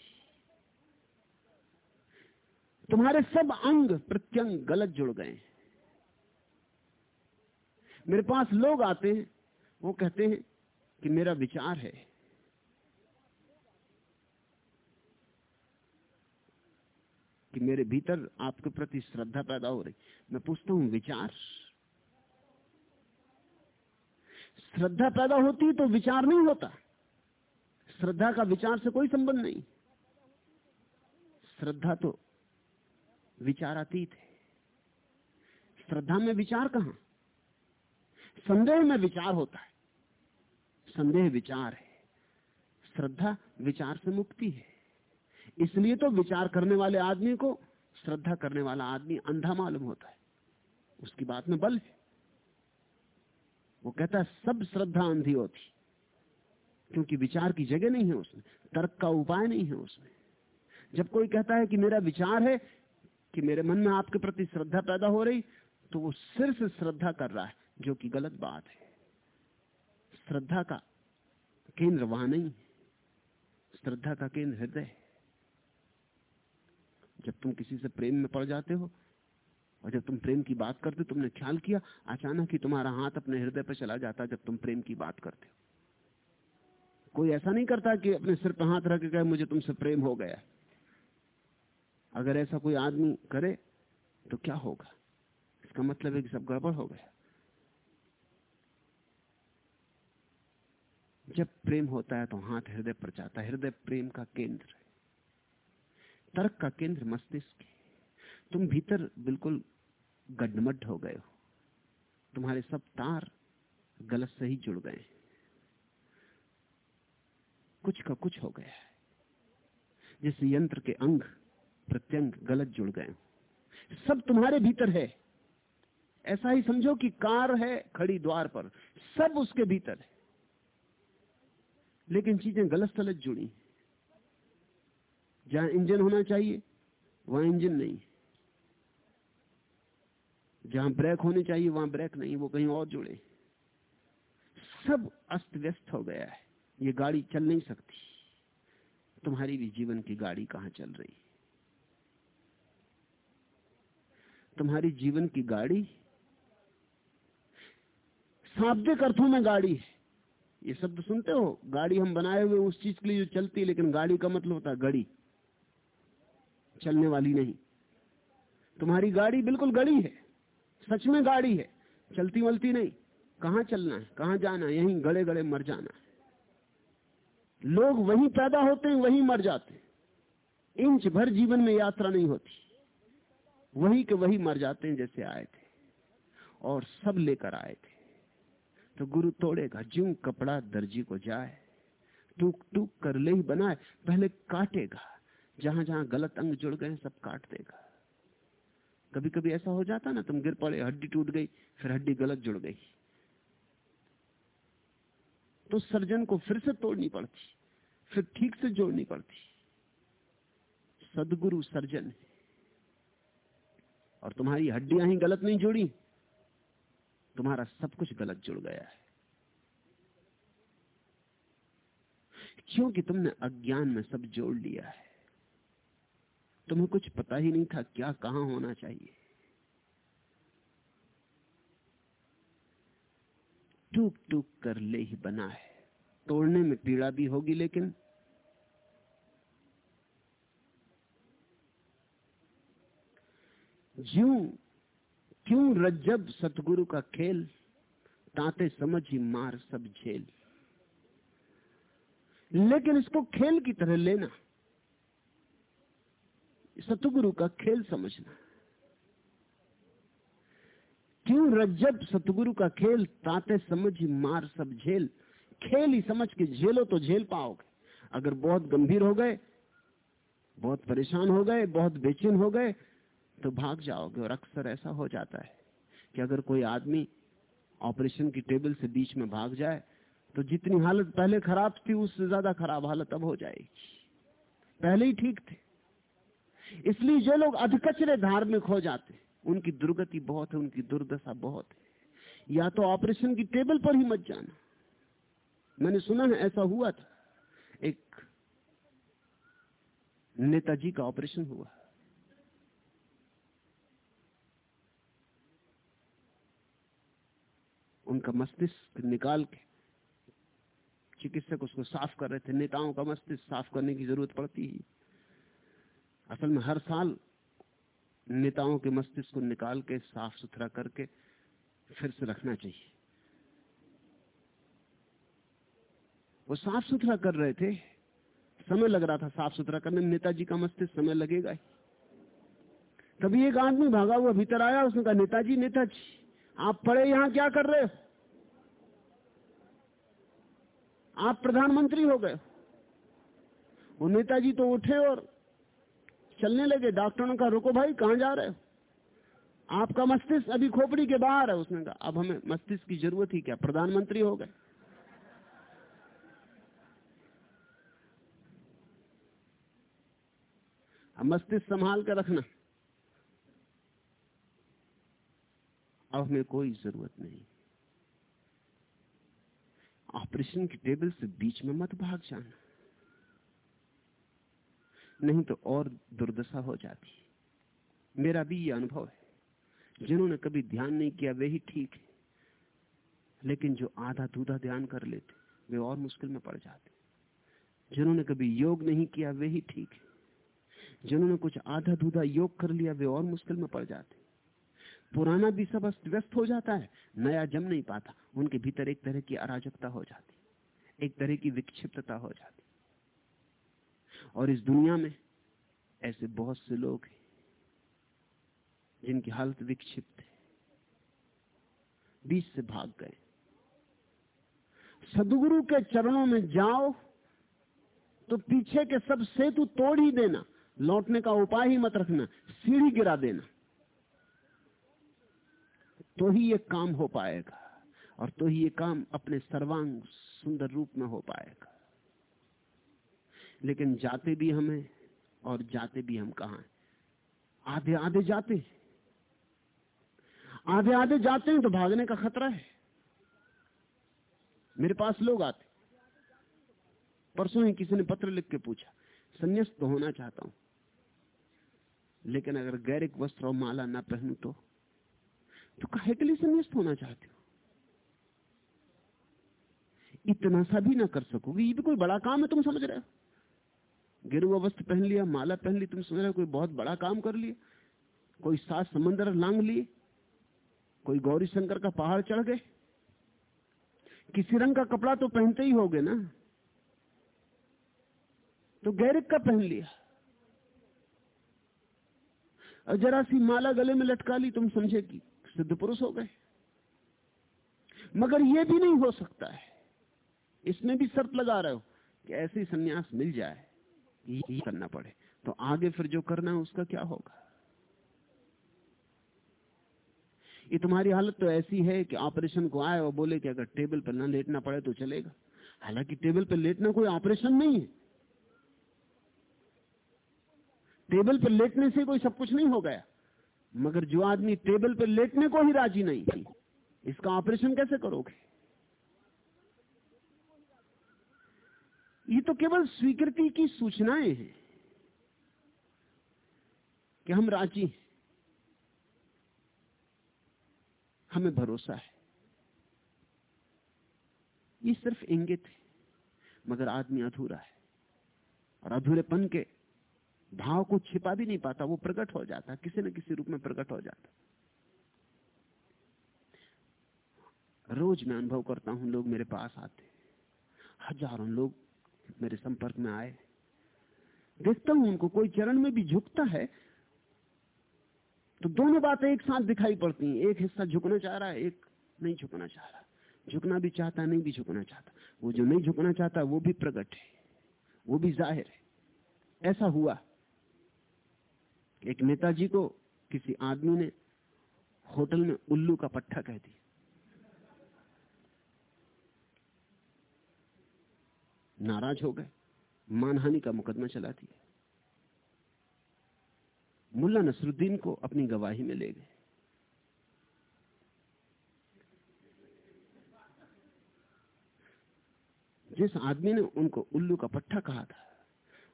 तुम्हारे सब अंग प्रत्यंग गलत जुड़ गए मेरे पास लोग आते हैं, वो कहते हैं कि मेरा विचार है। कि मेरे भीतर आपके प्रति श्रद्धा पैदा हो रही मैं पूछता हूँ, विचार? श्रद्धा पैदा होती तो विचार नहीं होता। श्रद्धा का विचार से कोई संबंध नहीं। श्रद्धा तो विचारातीत है। श्रद्धा में विचार कहाँ? संदेह में विचार होता है। संदेह विचार है। श्रद्धा विचार से मुक्ति है। इसलिए तो विचार करने वाले आदमी को श्रद्धा करने वाला आदमी अंधा मालूम होता है। उसकी बात में बल है। वो कहता है, सब श्रद्धा अंधी होती। क्योंकि विचार की जगह नहीं है उसमें। तर्क का उपाय नहीं है उसमें। जब कोई कहता है कि मेरा विचार है कि मेरे मन में आपके प्रति श्रद्धा पैदा हो रही तो वो सिर्फ़ श्रद्धा कर रहा है, जो कि गलत बात है। श्रद्धा का केंद्र वहाँ नहीं श्रद्धा का केंद्र हृदय जब तुम किसी से प्रेम में पड़ जाते हो, और जब तुम प्रेम की बात करते हो, तुमने ख्याल किया, अचानक ही तुम्हारा हाथ अपने हृदय पर चला जाता जब तुम प्रेम की बात करते हो। कोई ऐसा नहीं करता कि अपने सिर पर हाथ रख कहे, मुझे तुमसे प्रेम हो गया अगर ऐसा कोई आदमी करे तो क्या होगा? इसका मतलब है कि सब गड़बड़ हो गया। जब प्रेम होता है तो हाथ हृदय पर जाता है। हृदय प्रेम का केंद्र है। तर्क का केंद्र मस्तिष्क है। तुम भीतर बिल्कुल गडमड हो गए हो। तुम्हारे सब तार गलत से ही जुड़ गए कुछ का कुछ हो गया है। जैसे यंत्र के अंग प्रत्यंग गलत जुड़ गए। सब तुम्हारे भीतर है। ऐसा ही समझो कि कार है खड़ी द्वार पर। सब उसके भीतर है। लेकिन चीज़ें गलत सलत जुड़ी। जहाँ इंजन होना चाहिए, वहाँ इंजन नहीं। जहाँ ब्रेक होनी चाहिए, वहाँ ब्रेक नहीं, वो कहीं और जुड़े। सब अस्त व्यस्त हो गया है। ये गाड़ी चल नहीं सकती। तुम्हारी भी जीवन की गाड़ी कहाँ चल रही? तुम्हारी जीवन की गाड़ी? शाब्दिक अर्थों में गाड़ी। है ये शब्द सुनते हो? गाड़ी हम बनाए हुए उस चीज़ के लिए जो चलती है लेकिन गाड़ी का मतलब होता है गड़ी चलने वाली नहीं। तुम्हारी गाड़ी बिल्कुल गड़ी है। सच में गाड़ी है। चलती वलती नहीं। कहाँ चलना है? कहाँ जाना है? यहीं गड़े गड़े मर जाना है। लोग वहीं पैदा होते हैं, वहीं मर जाते हैं। इंच भर जीवन में यात्रा नहीं होती। वही के वही मर जाते हैं जैसे आए थे और सब लेकर आए थे। तो गुरु तोड़ेगा, ज्यों कपड़ा दर्जी को जाए टूक टूक कर ले ही बनाए, पहले काटेगा जहाँ जहाँ गलत अंग जुड़ गए सब काट देगा। कभी कभी ऐसा हो जाता ना, तुम गिर पड़े, हड्डी टूट गई, फिर हड्डी गलत जुड़ गई। तो सर्जन को फिर से तोड़नी पड़ती, फिर ठीक से जोड़नी पड़ती। सदगुरु सर्जन है। और तुम्हारी हड्डियाँ ही गलत नहीं जुड़ी। तुम्हारा सब कुछ गलत जुड़ गया है। क्योंकि तुमने अज्ञान में सब जोड़ लिया है? तुम्हें कुछ पता ही नहीं था क्या कहाँ होना चाहिए। टूक टूक कर ले ही बना है। तोड़ने में पीड़ा भी होगी लेकिन ज्यों क्यों रज्जब सतगुरु का खेल, ताते समझ ही मार सब झेल। लेकिन इसको खेल की तरह लेना, सतगुरु का खेल समझना। क्यों रज्जब सतगुरु का खेल, ताते समझ मार सब झेल। खेल ही समझ के झेलो तो झेल पाओगे। अगर बहुत गंभीर हो गए, बहुत परेशान हो गए, बहुत बेचैन हो गए तो भाग जाओगे और अक्सर ऐसा हो जाता है कि अगर कोई आदमी ऑपरेशन की टेबल से बीच में भाग जाए तो जितनी हालत पहले खराब थी, उससे ज़्यादा खराब हालत अब हो जाएगी। पहले ही ठीक थे। इसलिए जो लोग अधकचरे धार्मिक हो जाते, उनकी दुर्गति बहुत है, उनकी दुर्दशा बहुत है। या तो ऑपरेशन की टेबल पर ही मत जाना। मैंने सुना है, ऐसा हुआ था। एक नेताजी का ऑपरेशन हुआ। उनका मस्तिष्क निकाल के चिकित्सक उसको साफ़ कर रहे थे, नेताओं का मस्तिष्क साफ़ करने की ज़रूरत पड़ती है। असल में हर साल नेताओं के मस्तिष्क को निकाल के साफ़ सुथरा करके फिर से रखना चाहिए। वो साफ़ सुथरा कर रहे थे। समय लग रहा था साफ़ सुथरा करने में। नेताजी का मस्तिष्क समय लगेगा ही। तभी एक आदमी भागा हुआ, भीतर आया, उसने कहा, नेताजी नेताजी, आप पढ़े यहाँ क्या कर रहे हो? आप प्रधानमंत्री हो गए। वो नेताजी तो उठे और चलने लगे। डॉक्टरों कहा रुको भाई, कहाँ जा रहे आपका मस्तिष्क अभी खोपड़ी के बाहर है, उसने कहा। अब हमें मस्तिष्क की ज़रूरत ही क्या? प्रधानमंत्री हो गए। मस्तिष्क संभाल कर रखना। अब हमें कोई ज़रूरत नहीं। ऑपरेशन की टेबल से बीच में मत भाग जाना। नहीं तो और दुर्दशा हो जाती। मेरा भी ये अनुभव है। जिन्होंने कभी ध्यान नहीं किया, वे ही ठीक है। लेकिन जो आधा दूधा ध्यान कर लेते, वे और मुश्किल में पड़ जाते। जिन्होंने कभी योग नहीं किया, वे ही ठीक है। जिन्होंने कुछ आधा दूधा योग कर लिया, वे और मुश्किल में पड़ जाते। पुराना भी सब अस्त व्यस्त हो जाता है, नया जम नहीं पाता। उनके भीतर एक तरह की अराजकता हो जाती, एक तरह की विक्षिप्तता हो जाती। और इस दुनिया में ऐसे बहुत से लोग हैं, जिनकी हालत विक्षिप्त है। बीच से भाग गए। सदगुरु के चरणों में जाओ तो पीछे के सब सेतु तोड़ ही देना, लौटने का उपाय ही मत रखना, सीढ़ी गिरा देना। तो ही ये काम हो पाएगा और तो ही ये काम अपने सर्वांग सुंदर रूप में हो पाएगा। लेकिन जाते भी हमें और जाते भी हम कहा हैं? आधे आधे जाते आधे आधे जाते हैं तो भागने का खतरा है। मेरे पास लोग आते परसों ही किसी ने पत्र लिख के पूछा, संन्यास्त तो होना चाहता हूँ, लेकिन अगर गैरिक वस्त्र और माला ना पहनू तो? तो लिए संन्यास्त होना चाहते हो। इतना सा भी ना कर सकोगे। ये भी कोई बड़ा काम है, तुम समझ रहे हो? गिरुआ वस्त्र पहन लिया, माला पहन ली, तुम समझ रहे हो, कोई बहुत बड़ा काम कर लिया। कोई सात समंदर लांग लिए, कोई गौरी शंकर का पहाड़ चढ़ गए। किसी रंग का कपड़ा तो पहनते ही होगे ना। तो गैरिक का पहन लिया। और जरा सी माला गले में लटका ली, तुम समझे कि सिद्ध पुरुष हो गए। मगर यह भी नहीं हो सकता है। इसमें भी शर्त लगा रहे हो कि ऐसे ही संन्यास मिल जाए, ये करना पड़े। तो आगे फिर जो करना है उसका क्या होगा? ये तुम्हारी हालत तो ऐसी है कि ऑपरेशन को आए और बोले कि अगर टेबल पर ना लेटना पड़े तो चलेगा। हालाँकि टेबल पर लेटना कोई ऑपरेशन नहीं है। टेबल पर लेटने से कोई सब कुछ नहीं हो गया। मगर जो आदमी टेबल पर लेटने को ही राज़ी नहीं थी, इसका ऑपरेशन कैसे करोगे? ये तो केवल स्वीकृति की सूचनाएँ हैं कि हम राज़ी हैं। हमें भरोसा है। ये सिर्फ़ इंगित है, मगर आदमी अधूरा है और अधूरेपन के भाव को छिपा भी नहीं पाता, वो प्रकट हो जाता, किसी न किसी रूप में प्रकट हो जाता। रोज मैं अनुभव करता हूँ, लोग मेरे पास आते हज़ारों लोग मेरे संपर्क में आए। देखता हूँ उनको, कोई चरण में भी झुकता है तो दोनों बातें एक साथ दिखाई पड़ती हैं। एक हिस्सा झुकना चाह रहा है, एक नहीं झुकना चाह रहा। झुकना भी चाहता, नहीं भी झुकना चाहता। वो जो नहीं झुकना चाहता, वो भी प्रकट है, वो भी ज़ाहिर है। ऐसा हुआ। एक नेताजी को किसी आदमी ने, होटल में उल्लू का पट्टा कह दिया। नाराज़ हो गए, मानहानि का मुकदमा चला दिया। मुल्ला नसरुद्दीन को अपनी गवाही में ले गए। जिस आदमी ने उनको उल्लू का पट्टा कहा था,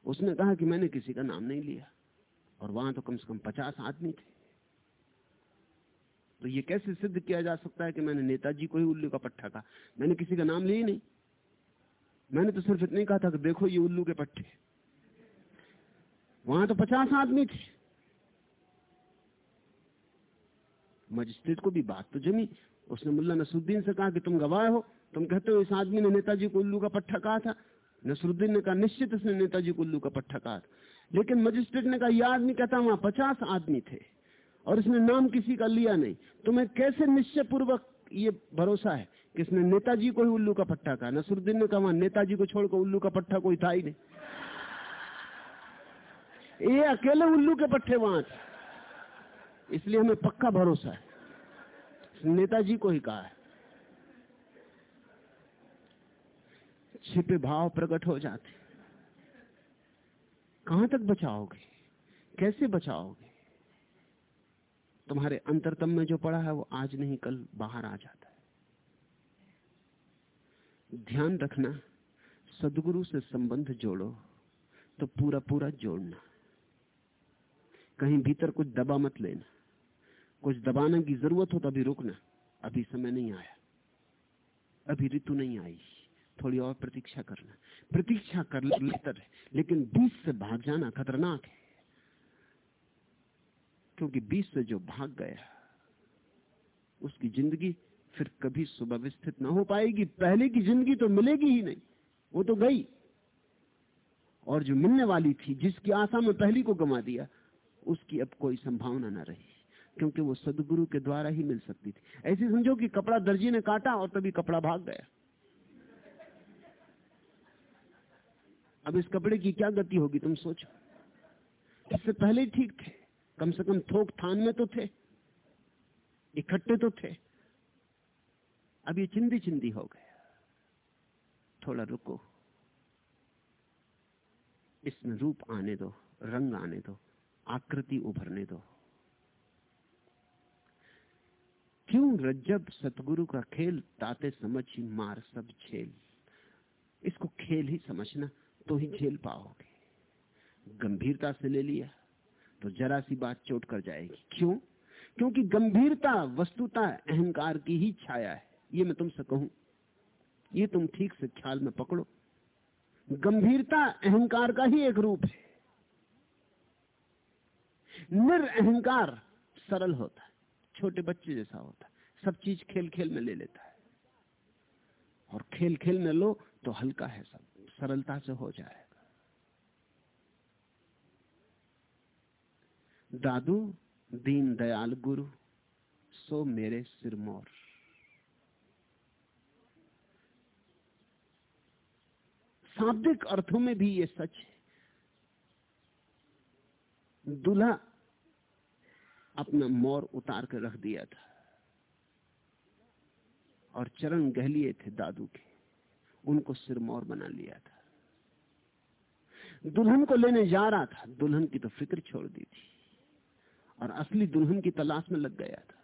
उसने कहा कि मैंने किसी का नाम नहीं लिया। और वहाँ तो कम से कम पचास आदमी थे। तो ये कैसे सिद्ध किया जा सकता है कि मैंने नेताजी को ही उल्लू का पट्टा कहा? मैंने किसी का नाम लिया नहीं। मैंने तो सिर्फ़ इतने कहा था कि देखो ये उल्लू के पट्टे। वहाँ तो पचास आदमी थे। मजिस्ट्रेट को भी बात तो जमी। उसने मुल्ला नसरुद्दीन से कहा कि तुम गवाह हो। तुम कहते हो इस आदमी ने नेताजी को उल्लू का पट्टा कहा था। नसरुद्दीन ने कहा, निश्चित इसने नेताजी को उल्लू का पट्टा कहा था। लेकिन मजिस्ट्रेट ने कहा, यह आदमी कहता वहाँ पचास आदमी थे और इसने नाम किसी का लिया नहीं। तुम्हें कैसे निश्चय पूर्वक ये भरोसा है कि इसने नेताजी को ही उल्लू का पट्टा कहा? नसरुद्दीन ने कहा, वहाँ नेताजी को छोड़कर उल्लू का पट्टा कोई था ही नहीं। ये अकेले उल्लू के पट्टे वहाँ थे। इसलिए हमें पक्का भरोसा है। नेताजी को ही कहा है। छिपे भाव प्रकट हो जाते कहाँ तक बचाओगे? कैसे बचाओगे? तुम्हारे अंतरतम में जो पड़ा है, वो आज नहीं, कल बाहर आ जाता है। ध्यान रखना, सदगुरु से संबंध जोड़ो तो पूरा पूरा जोड़ना। कहीं भीतर कुछ दबा मत लेना। कुछ दबाने की ज़रूरत हो तो अभी रुकना। अभी समय नहीं आया। अभी ऋतु नहीं आई। थोड़ी और प्रतीक्षा करना प्रतीक्षा कर बेहतर है। लेकिन बीच से भाग जाना खतरनाक है। क्योंकि बीच से जो भाग गया, उसकी ज़िंदगी फिर कभी सुव्यवस्थित ना हो पाएगी। पहले की ज़िंदगी तो मिलेगी ही नहीं। वो तो गई। और जो मिलने वाली थी, जिसकी आशा में पहली को गमा दिया, उसकी अब कोई संभावना ना रही। क्योंकि वो सदगुरु के द्वारा ही मिल सकती थी। ऐसे समझो कि कपड़ा दर्जी ने काटा और तभी कपड़ा भाग गया। अब इस कपड़े की क्या गति होगी, तुम सोचो। इससे पहले ठीक थे। कम से कम थोक थान में तो थे। इकट्ठे तो थे। अब ये चिंदी चिंदी हो गया थोड़ा रुको। इसमें रूप आने दो, रंग आने दो, आकृति उभरने दो। क्यों रज्जब सतगुरु का खेल, ताते समझ ही मार सब झेल। इसको खेल ही समझना। तो ही झेल पाओगे। गंभीरता से ले लिया तो जरा सी बात चोट कर जाएगी। क्यों? क्योंकि गंभीरता, वस्तुता, अहंकार की ही छाया है। ये मैं तुमसे कहूँ, ये तुम ठीक से ख्याल में पकड़ो। गंभीरता, अहंकार का ही एक रूप है। निरअहकार सरल होता है, छोटे बच्चे जैसा होता है, सब चीज़ खेल खेल में ले लेता है। और खेल खेल में लो तो हल्का है सब। सरलता से हो जाएगा। दादू, दीन दयाल गुरु, सो मेरे सिरमौर शाब्दिक अर्थों में भी ये सच है। दूल्हा अपना मोर उतार कर रख दिया था और चरण गहलिए थे दादू के। उनको सिरमौर बना लिया था। दुल्हन को लेने जा रहा था, दुल्हन की तो फ़िक्र छोड़ दी थी। और असली दुल्हन की तलाश में लग गया था।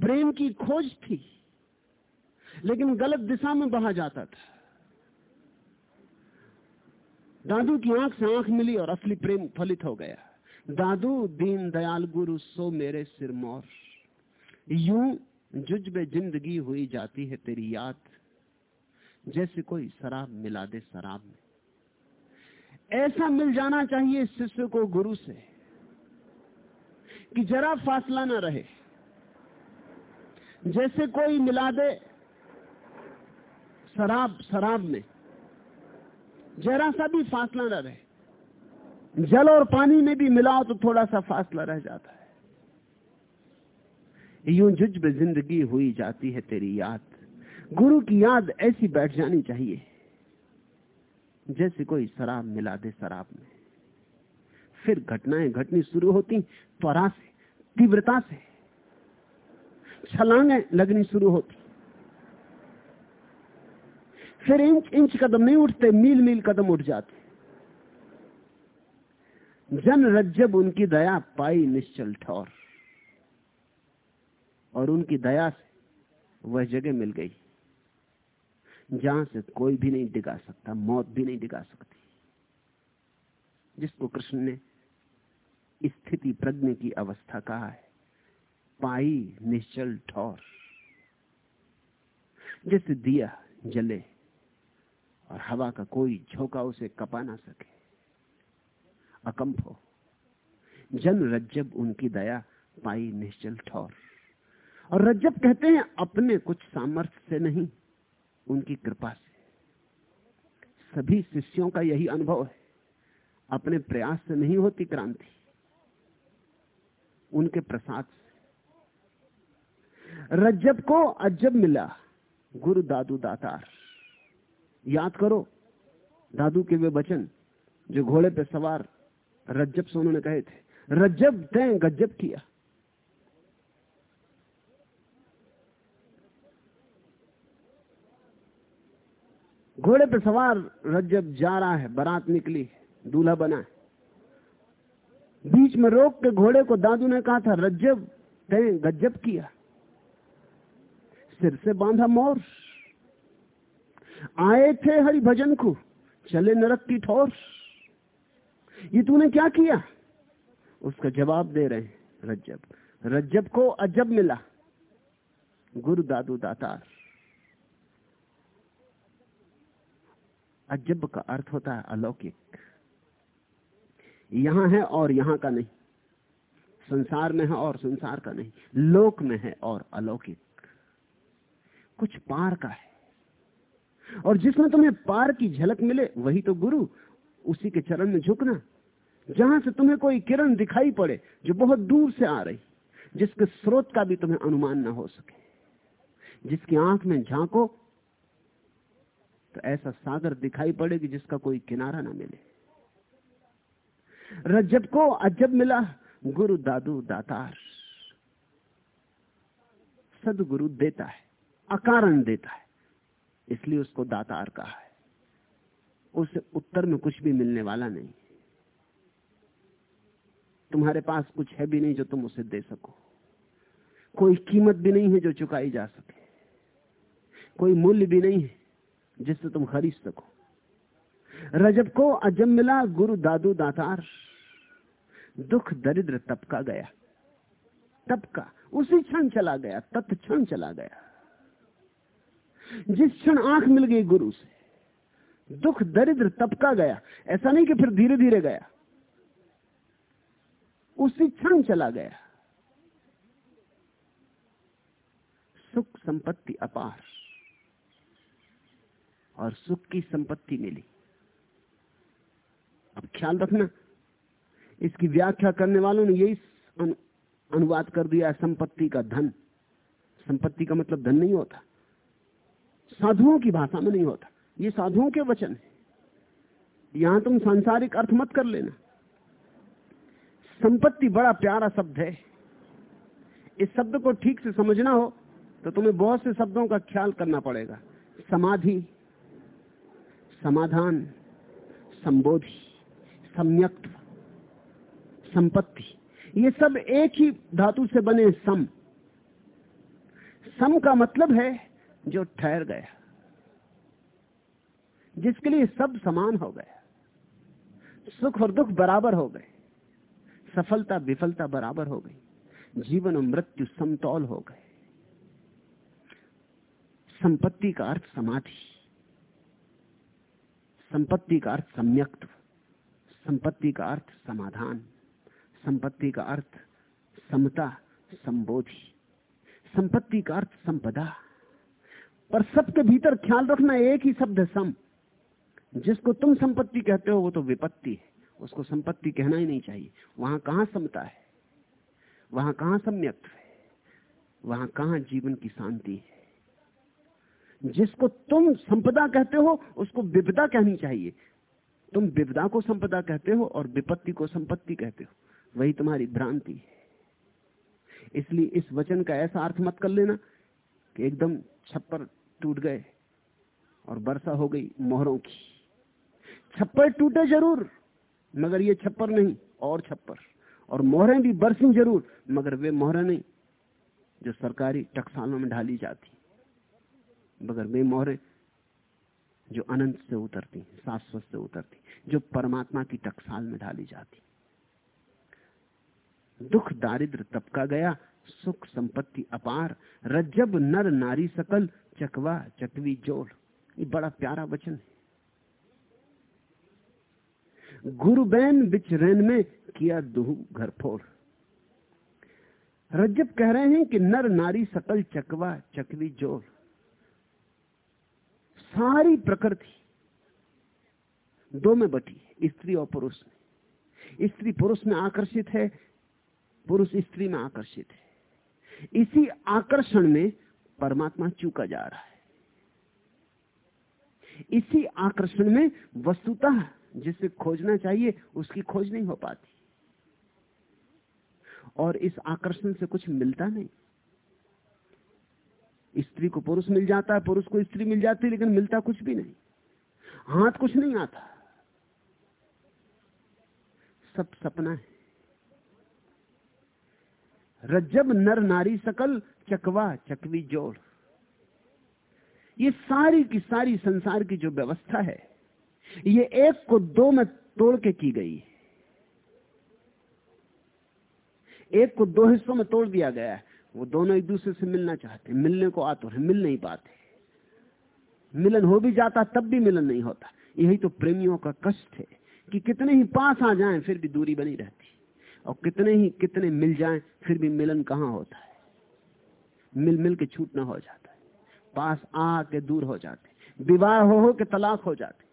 प्रेम की खोज थी, लेकिन गलत दिशा में बहा जाता था। दादू की आँख से आँख मिली और असली प्रेम फलित हो गया। दादू, दीन दयाल गुरु, सो मेरे सिरमौर। यूँ जुजबे ज़िंदगी हुई जाती है तेरी याद, जैसे कोई शराब मिला दे शराब में। ऐसा मिल जाना चाहिए शिष्य को गुरु से, कि जरा फासला ना रहे। जैसे कोई मिला दे शराब शराब में, जरा सा भी फासला ना रहे। जल और पानी में भी मिलाओ तो थोड़ा सा फासला रह जाता है। यूँ जुज्ब ज़िंदगी हुई जाती है तेरी याद। गुरु की याद ऐसी बैठ जानी चाहिए, जैसे कोई शराब मिला दे शराब में। फिर घटनाएँ घटनी शुरू होती, त्वरा से, तीव्रता से। छलांगे लगनी शुरू होती। फिर इंच इंच कदम नहीं उठते, मील मील कदम उठ जाते। जन रज्जब उनकी दया पाई निश्चल ठौर। और उनकी दया से वह जगह मिल गई। जहाँ से कोई भी नहीं डिगा सकता, मौत भी नहीं डिगा सकती। जिसको कृष्ण ने स्थिति प्रज्ञ की अवस्था कहा है, पाई निश्चल ठौर, जैसे दिया जले और हवा का कोई झोंका उसे कपा ना सके। अकंप हो, जन रज्जब उनकी दया पाई निश्चल ठौर। और रज्जब कहते हैं, अपने कुछ सामर्थ्य से नहीं, उनकी कृपा से। सभी शिष्यों का यही अनुभव है। अपने प्रयास से नहीं होती क्रांति, उनके प्रसाद से। रज्जब को अज्जब मिला, गुरु दादू दातार। याद करो, दादू के वे वचन, जो घोड़े पे सवार रज्जब से उन्होंने कहे थे। रज्जब तय गज्जब किया। घोड़े पे सवार रज्जब जा रहा है, बारात निकली, दूल्हा बना है। बीच में रोक के घोड़े को दादू ने कहा था रज्जब तय गज्जब किया। सिर से बांधा मोर। आए थे हरि भजन को, चले नरक की ठोर। ये तूने क्या किया? उसका जवाब दे रहे हैं रज्जब रज्जब को अजब मिला। गुरु दादू दातार। अजब का अर्थ होता है अलौकिक। यहाँ है और यहाँ का नहीं। संसार में है और संसार का नहीं। लोक में है और अलौकिक। कुछ पार का है। और जिसमें तुम्हें पार की झलक मिले, वही तो गुरु। उसी के चरण में झुकना। जहाँ से तुम्हें कोई किरण दिखाई पड़े, जो बहुत दूर से आ रही, जिसके स्रोत का भी तुम्हें अनुमान ना हो सके। जिसकी आँख में झांको तो ऐसा सागर दिखाई पड़े कि जिसका कोई किनारा ना मिले। रजब को अजब मिला, गुरु दादू दातार। सदगुरु देता है, अकारण देता है, इसलिए उसको दातार कहा है। उसे उत्तर में कुछ भी मिलने वाला नहीं। तुम्हारे पास कुछ है भी नहीं जो तुम उसे दे सको। कोई कीमत भी नहीं है जो चुकाई जा सके। कोई मूल्य भी नहीं है। जिससे तुम खरीद सको। रजब को अजम मिला गुरु दादू दातार। दुख दरिद्र तपका गया। तपका उसी क्षण चला गया, तत्क्षण चला गया। जिस क्षण आँख मिल गई गुरु से, दुख दरिद्र तपका गया। ऐसा नहीं कि फिर धीरे धीरे गया। उसी क्षण चला गया। सुख संपत्ति अपार। और सुख की संपत्ति मिली। अब ख्याल रखना, इसकी व्याख्या करने वालों ने यही अनुवाद कर दिया संपत्ति का धन। संपत्ति का मतलब धन नहीं होता। साधुओं की भाषा में नहीं होता। ये साधुओं के वचन है। यहाँ तुम सांसारिक अर्थ मत कर लेना। संपत्ति बड़ा प्यारा शब्द है। इस शब्द को ठीक से समझना हो तो तुम्हें बहुत से शब्दों का ख्याल करना पड़ेगा। समाधि समाधान, संबोधि सम्यक्त संपत्ति, ये सब एक ही धातु से बने सम। सम का मतलब है जो ठहर गया, जिसके लिए सब समान हो गया। सुख और दुख बराबर हो गए, सफलता विफलता बराबर हो गई, जीवन और मृत्यु समतौल हो गए। संपत्ति का अर्थ समाधि। संपत्ति का अर्थ सम्यक्त, संपत्ति का अर्थ समाधान, संपत्ति का अर्थ समता, संबोधि, संपत्ति का अर्थ संपदा। पर सबके भीतर ख्याल रखना एक ही शब्द है, सम। जिसको तुम संपत्ति कहते हो, वो तो विपत्ति है। उसको संपत्ति कहना ही नहीं चाहिए। वहाँ कहाँ समता है? वहाँ कहाँ सम्यक्त है? वहाँ कहाँ जीवन की शांति है? जिसको तुम संपदा कहते हो, उसको विपदा कहनी चाहिए। तुम विपदा को संपदा कहते हो और विपत्ति को संपत्ति कहते हो। वही तुम्हारी भ्रांति है। इसलिए इस वचन का ऐसा अर्थ मत कर लेना कि एकदम छप्पर टूट गए और वर्षा हो गई मोहरों की। छप्पर टूटे ज़रूर, मगर ये छप्पर नहीं, और छप्पर। और मोहरें भी बरसी ज़रूर, मगर वे मोहरें नहीं, जो सरकारी टकसालों में ढाली जाती। मगर वे मोहरें, जो अनंत से उतरती, शाश्वत से उतरती, जो परमात्मा की टकसाल में ढाली जाती। दुख दारिद्र तपका गया, सुख संपत्ति अपार, रज्जब नर नारी सकल, चकवा चकवी जोड़। ये बड़ा प्यारा वचन है। गुरु बैन बिच रैन में किया दुहू घर फोड़। रज्जब कह रहे हैं कि नर नारी सकल, चकवा चकवी जोड़। सारी प्रकृति दो में बटी स्त्री और पुरुष में। स्त्री पुरुष में आकर्षित है, पुरुष स्त्री में आकर्षित है। इसी आकर्षण में परमात्मा चूका जा रहा है। इसी आकर्षण में वस्तुतः जिसे खोजना चाहिए, उसकी खोज नहीं हो पाती। और इस आकर्षण से कुछ मिलता नहीं। स्त्री को पुरुष मिल जाता है, पुरुष को स्त्री मिल जाती है, लेकिन मिलता कुछ भी नहीं। हाथ कुछ नहीं आता। सब सपना है। रज्जब नर नारी सकल, चकवा चकवी जोड़। ये सारी की सारी संसार की जो व्यवस्था है, ये एक को दो में तोड़ के की गई है। एक को दो हिस्सों में तोड़ दिया गया है। वो दोनों एक दूसरे से मिलना चाहते मिलने को आतुर है, मिल नहीं पाते। मिलन हो भी जाता, तब भी मिलन नहीं होता। यही तो प्रेमियों का कष्ट है कि कितने ही पास आ जाएँ, फिर भी दूरी बनी रहती। और कितने ही कितने मिल जाएँ, फिर भी मिलन कहाँ होता है? मिल मिल के छूटना हो जाता है। पास आ के दूर हो जाते विवाह हो हो के तलाक हो जाते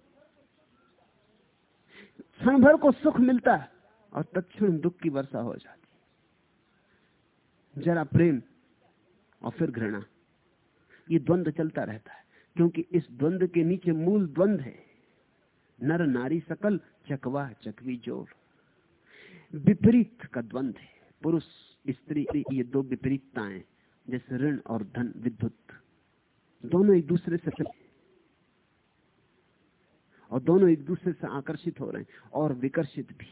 क्षण भर को सुख मिलता है और तत्क्षण दुख की वर्षा हो जाती जरा प्रेम और फिर घृणा। ये द्वंद्व चलता रहता है, क्योंकि इस द्वंद्व के नीचे मूल द्वंद्व है। नर, नारी, सकल, चकवा, चकवी, जोड़। विपरीत का द्वंद्व है। पुरुष, स्त्री, ये दो विपरीतताएँ, जैसे ऋण और धन, विद्युत। दोनों एक दूसरे से और दोनों एक दूसरे से आकर्षित हो रहे हैं और विकर्षित भी।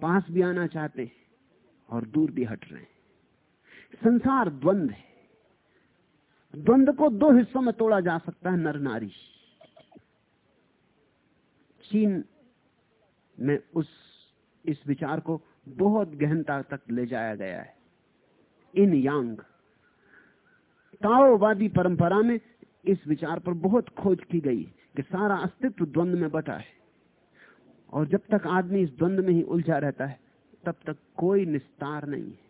पास भी आना चाहते हैं और दूर भी हट रहे हैं। संसार द्वंद है। द्वंद को दो हिस्सों में तोड़ा जा सकता है नर नारी। चीन में उस, इस विचार को बहुत गहनता तक ले जाया गया है। इन यांग। ताओवादी परंपरा में इस विचार पर बहुत खोज की गई कि सारा अस्तित्व द्वंद में बटा है। और जब तक आदमी इस द्वंद में ही उलझा रहता है, तब तक कोई निस्तार नहीं है।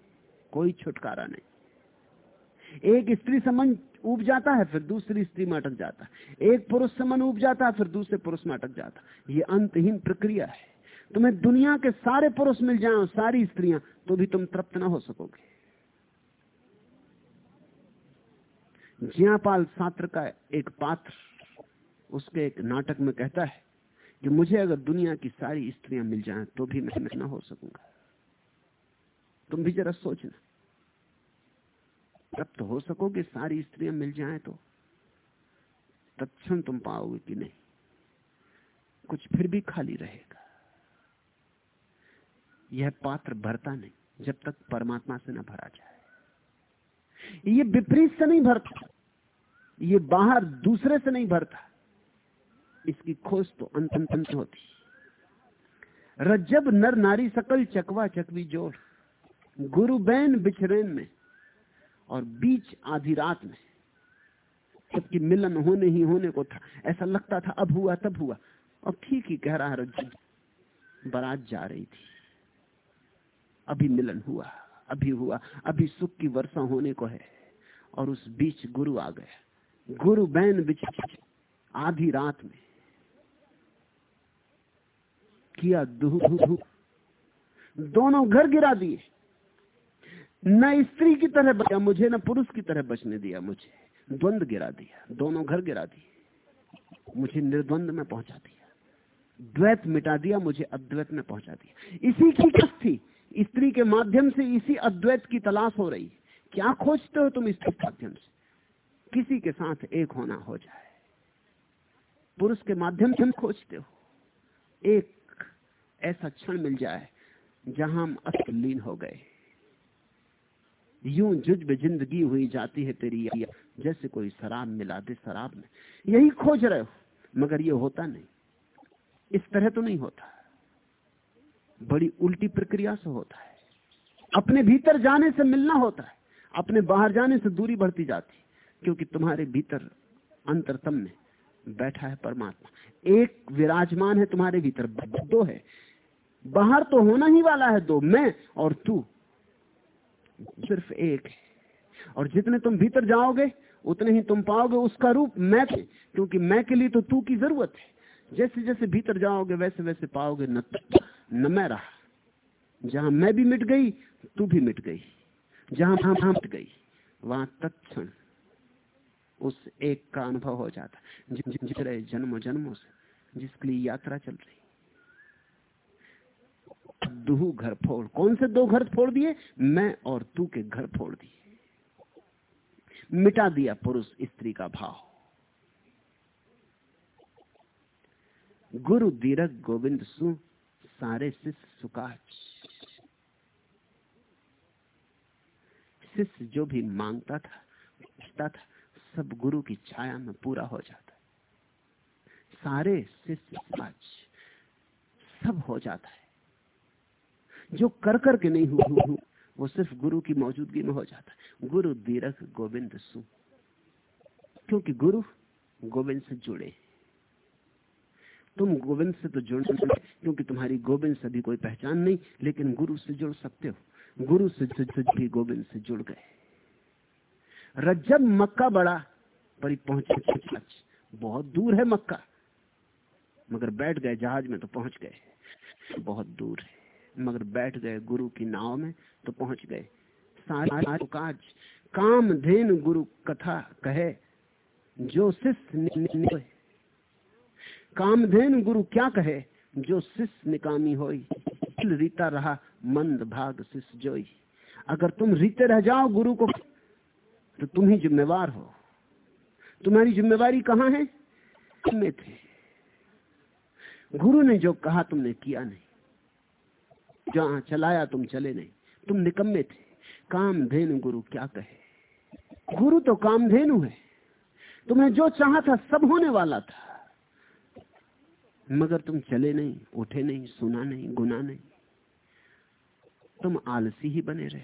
कोई छुटकारा नहीं। एक स्त्री से मन उब जाता है, फिर दूसरी स्त्री में अटक जाता है। एक पुरुष से मन उब जाता है, फिर दूसरे पुरुष में अटक जाता ये अंतहीन प्रक्रिया है। तुम्हें दुनिया के सारे पुरुष मिल जाए सारी स्त्रियाँ तो भी तुम तृप्त ना हो सकोगे। जियापाल सात्र का एक पात्र, उसके एक नाटक में कहता है कि मुझे अगर दुनिया की सारी स्त्रियाँ मिल जाएँ तो भी मैं ना हो सकूँगा। तुम भी जरा सोचना। तब तो हो सकोगे सारी स्त्रियाँ मिल जाए तो। तत्क्षण तुम पाओगे कि नहीं। कुछ फिर भी खाली रहेगा। यह पात्र भरता नहीं, जब तक परमात्मा से न भरा जाए। ये विपरीत से नहीं भरता, ये बाहर दूसरे से नहीं भरता। इसकी खोज तो अंत अंत होती। रज्जब नर नारी सकल चकवा चकवी जोड़। गुरु बैन बिछरेन में और बीच आधी रात में सबकी मिलन होने ही होने को था। ऐसा लगता था, अब हुआ, तब हुआ। और ठीक ही कह रहा है रज्जब बारात जा रही थी। अभी मिलन हुआ, अभी हुआ, अभी सुख की वर्षा होने को है, और उस बीच गुरु आ गया। गुरु बैन बिछ, आधी रात में किया दुह दोनों घर गिरा दिए। न स्त्री की तरह बचा मुझे, न पुरुष की तरह बचने दिया मुझे। द्वंद गिरा दिया, दोनों घर गिरा दिए। मुझे निर्द्वंद में पहुँचा दिया। द्वैत मिटा दिया, मुझे अद्वैत में पहुँचा दिया। इसी की कस थी। स्त्री के माध्यम से इसी अद्वैत की तलाश हो रही। क्या खोजते हो तुम स्त्री के माध्यम से? किसी के साथ एक होना हो जाए। पुरुष के माध्यम से हम खोजते हो। एक ऐसा क्षण मिल जाए जहाँ हम असलीन हो गए। यूँ जुज्ब ज़िंदगी हुई जाती है तेरी जैसे कोई शराब मिला दे शराब में। यही खोज रहे हो, मगर ये होता नहीं। इस तरह तो नहीं होता। बड़ी उल्टी प्रक्रिया से होता है। अपने भीतर जाने से मिलना होता है। अपने बाहर जाने से दूरी बढ़ती जाती क्योंकि तुम्हारे भीतर अंतरतम में बैठा है परमात्मा। एक विराजमान है तुम्हारे भीतर, दो है। बाहर तो होना ही वाला है दो, मैं और तू। सिर्फ़ एक। है और जितने तुम भीतर जाओगे, उतने ही तुम पाओगे उसका रूप मैं थे क्योंकि मैं के लिए तो तू की ज़रूरत है। जैसे जैसे भीतर जाओगे, वैसे वैसे पाओगे न न मैं रहा। जहाँ मैं भी मिट गई, तू भी मिट गई। जहाँ हम मिट गई, वहाँ तत्ण उस एक का अनुभव हो जाता। जिस रहे जन्मों जन्मों से, जिसके लिए यात्रा चल रही। दू घर फोड़। कौन से दो घर फोड़ दिए? मैं और तू के घर फोड़ दिए। मिटा दिया पुरुष स्त्री का भाव। गुरु दीरक गोविंद सु सारे शिष्य सुकाच। शिष्य जो भी माँगता था, पूछता था, सब गुरु की छाया में पूरा हो जाता सारे शिष्य सुकाच। सब हो जाता है। जो कर कर के नहीं हुआ हु, वो सिर्फ़ गुरु की मौजूदगी में हो जाता है। गुरु दीरक गोविंद सु। क्योंकि गुरु गोविंद से जुड़े तुम गोविंद से तो जुड़ सकते क्योंकि तुम्हारी गोविंद से भी कोई पहचान नहीं लेकिन गुरु से जुड़ सकते हो। गुरु से भी गोविंद से जुड़ गए। रज्जब मक्का बड़ा पर पहुँचे बहुत दूर है मक्का मगर बैठ गए जहाज़ में तो पहुँच गए। बहुत दूर है। मगर बैठ गए गुरु की नाव में तो पहुँच गए। काज काम धेन गुरु कथा कहे, जो शिष्य कामधेन गुरु क्या कहे, जो शिष्य निकामी हो रीता रहा, मंद भाग शिष्य जोई अगर तुम रीते रह जाओ गुरु को तो तुम ही जिम्मेवार हो। तुम्हारी जिम्मेवारी कहाँ है? में थे। गुरु ने जो कहा, तुमने किया नहीं। जहाँ चलाया तुम चले नहीं। तुम निकम्मे थे। काम कामधेनु गुरु क्या कहे? गुरु तो कामधेनु है। तुम्हें जो चाहा था सब होने वाला था। मगर तुम चले नहीं उठे नहीं सुना नहीं गुना नहीं। तुम आलसी ही बने रहे।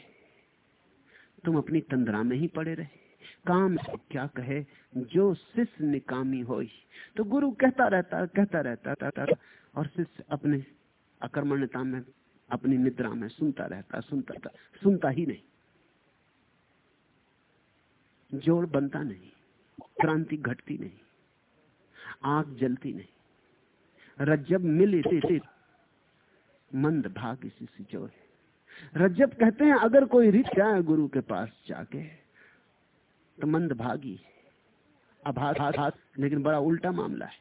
तुम अपनी तंद्रा में ही पड़े रहे। काम क्या कहे? जो शिष्य निकामी हो तो गुरु कहता रहता कहता रहता, था और शिष्य अपने अकर्मण्यता में अपनी निद्रा में सुनता रहता, सुनता था सुनता ही नहीं। जोड़ बनता नहीं, क्रांति घटती नहीं, आग जलती नहीं। रज्जब मिल मिले मंद भाग इसी से जो है रज्जब कहते हैं, अगर कोई रित जाए गुरु के पास जाके तो मंद भागी अभाग लेकिन बड़ा उल्टा मामला है।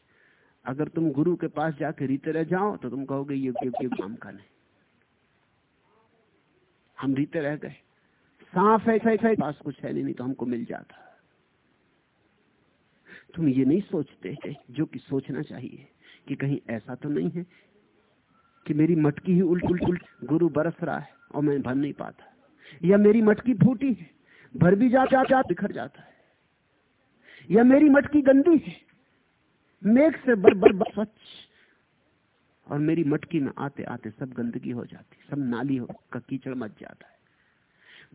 अगर तुम गुरु के पास जाके रीते रह जाओ तो तुम कहोगे ये काम का नहीं। हम रीते रह गए। साफ़ है ऐसा पास कुछ है नहीं, नहीं तो हमको मिल जाता। तुम ये नहीं सोचते जो कि सोचना चाहिए कि कहीं ऐसा तो नहीं है कि मेरी मटकी ही उल्ट उल्ट उल्ट गुरु बरस रहा है और मैं भर नहीं पाता। या मेरी मटकी फूटी है भर भी जा जा, जा बिखर जाता है। या मेरी मटकी गंदी है मेघ से बर बर, बर स्वच्छ और मेरी मटकी में आते आते सब गंदगी हो जाती सब नाली हो का कीचड़ मच जाता है।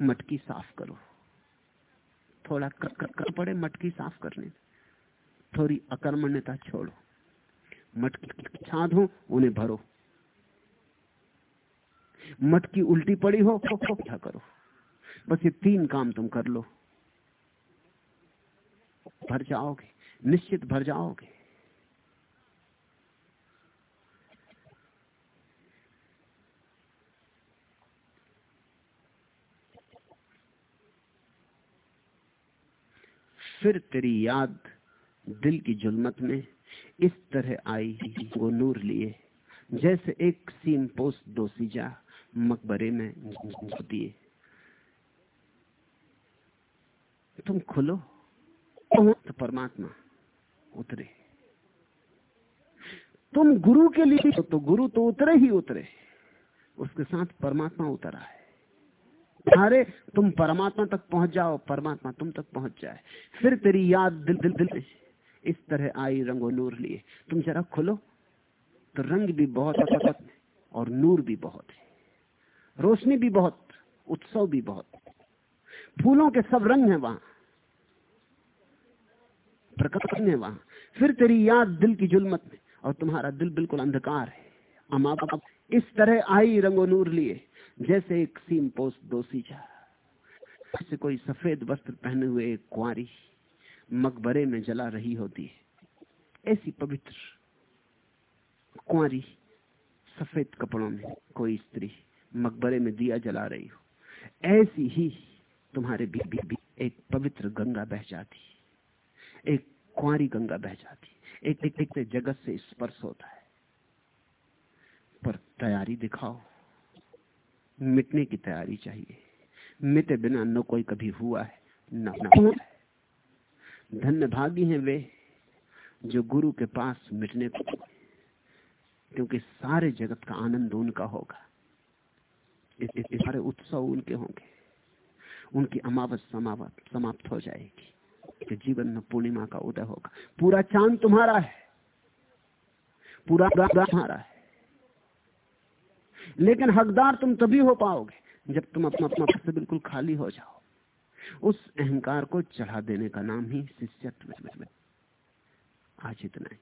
मटकी साफ़ करो। थोड़ा कर, कर, कर पड़े मटकी साफ़ करने थोड़ी अकर्मण्यता छोड़ो। मटकी छाद हो उन्हें भरो। मटकी उल्टी पड़ी हो तो क्या करो? बस ये तीन काम तुम कर लो। भर जाओगे। निश्चित भर जाओगे। फिर तेरी याद दिल की जुलमत में इस तरह आई वो नूर लिए। जैसे एक सीम पोस दो सीजा मकबरे में दिए तुम खुलो तो परमात्मा उतरे। तुम गुरु के लिए तो गुरु तो उतरे ही उतरे। उसके साथ परमात्मा उतरा है। अरे, तुम परमात्मा तक पहुँच जाओ, परमात्मा तुम तक पहुँच जाए। फिर तेरी याद दिल दिल दिल इस तरह आई रंगो नूर लिए। तुम जरा खुलो तो रंग भी बहुत और नूर भी बहुत है। रोशनी भी बहुत, उत्सव भी बहुत। फूलों के सब रंग हैं वहाँ। प्रकट है वहाँ। फिर तेरी याद दिल की जुलमत में, और तुम्हारा दिल बिल्कुल अंधकार है अमा इस तरह आई रंगो नूर लिए। जैसे एक सीम पोस्ट दो सीजा। जैसे कोई सफ़ेद वस्त्र पहने हुए एक कुआरी मकबरे में जला रही होती है। ऐसी पवित्र कुंवारी सफ़ेद कपड़ों में कोई स्त्री मकबरे में दिया जला रही हो। ऐसी ही तुम्हारे भी, भी, भी एक पवित्र गंगा बह जाती एक कुआरी गंगा बह जाती एक एक, एक जगत से स्पर्श होता है। पर तैयारी दिखाओ। मिटने की तैयारी चाहिए। मिटे बिना न कोई कभी हुआ है न हुआ है। धन्य भागी हैं वे जो गुरु के पास मिटने को क्योंकि सारे जगत का आनंद उनका होगा। इस, इस, इस सारे उत्सव उनके होंगे। उनकी अमावस समावत समाप्त हो जाएगी। कि जीवन में पूर्णिमा का उदय होगा। पूरा चाँद तुम्हारा है। पूरा तुम्हारा है। लेकिन हकदार तुम तभी हो पाओगे जब तुम अपना अपना से बिल्कुल खाली हो जाओ। उस अहंकार को चढ़ा देने का नाम ही शिष्यत्व आज इतना ही।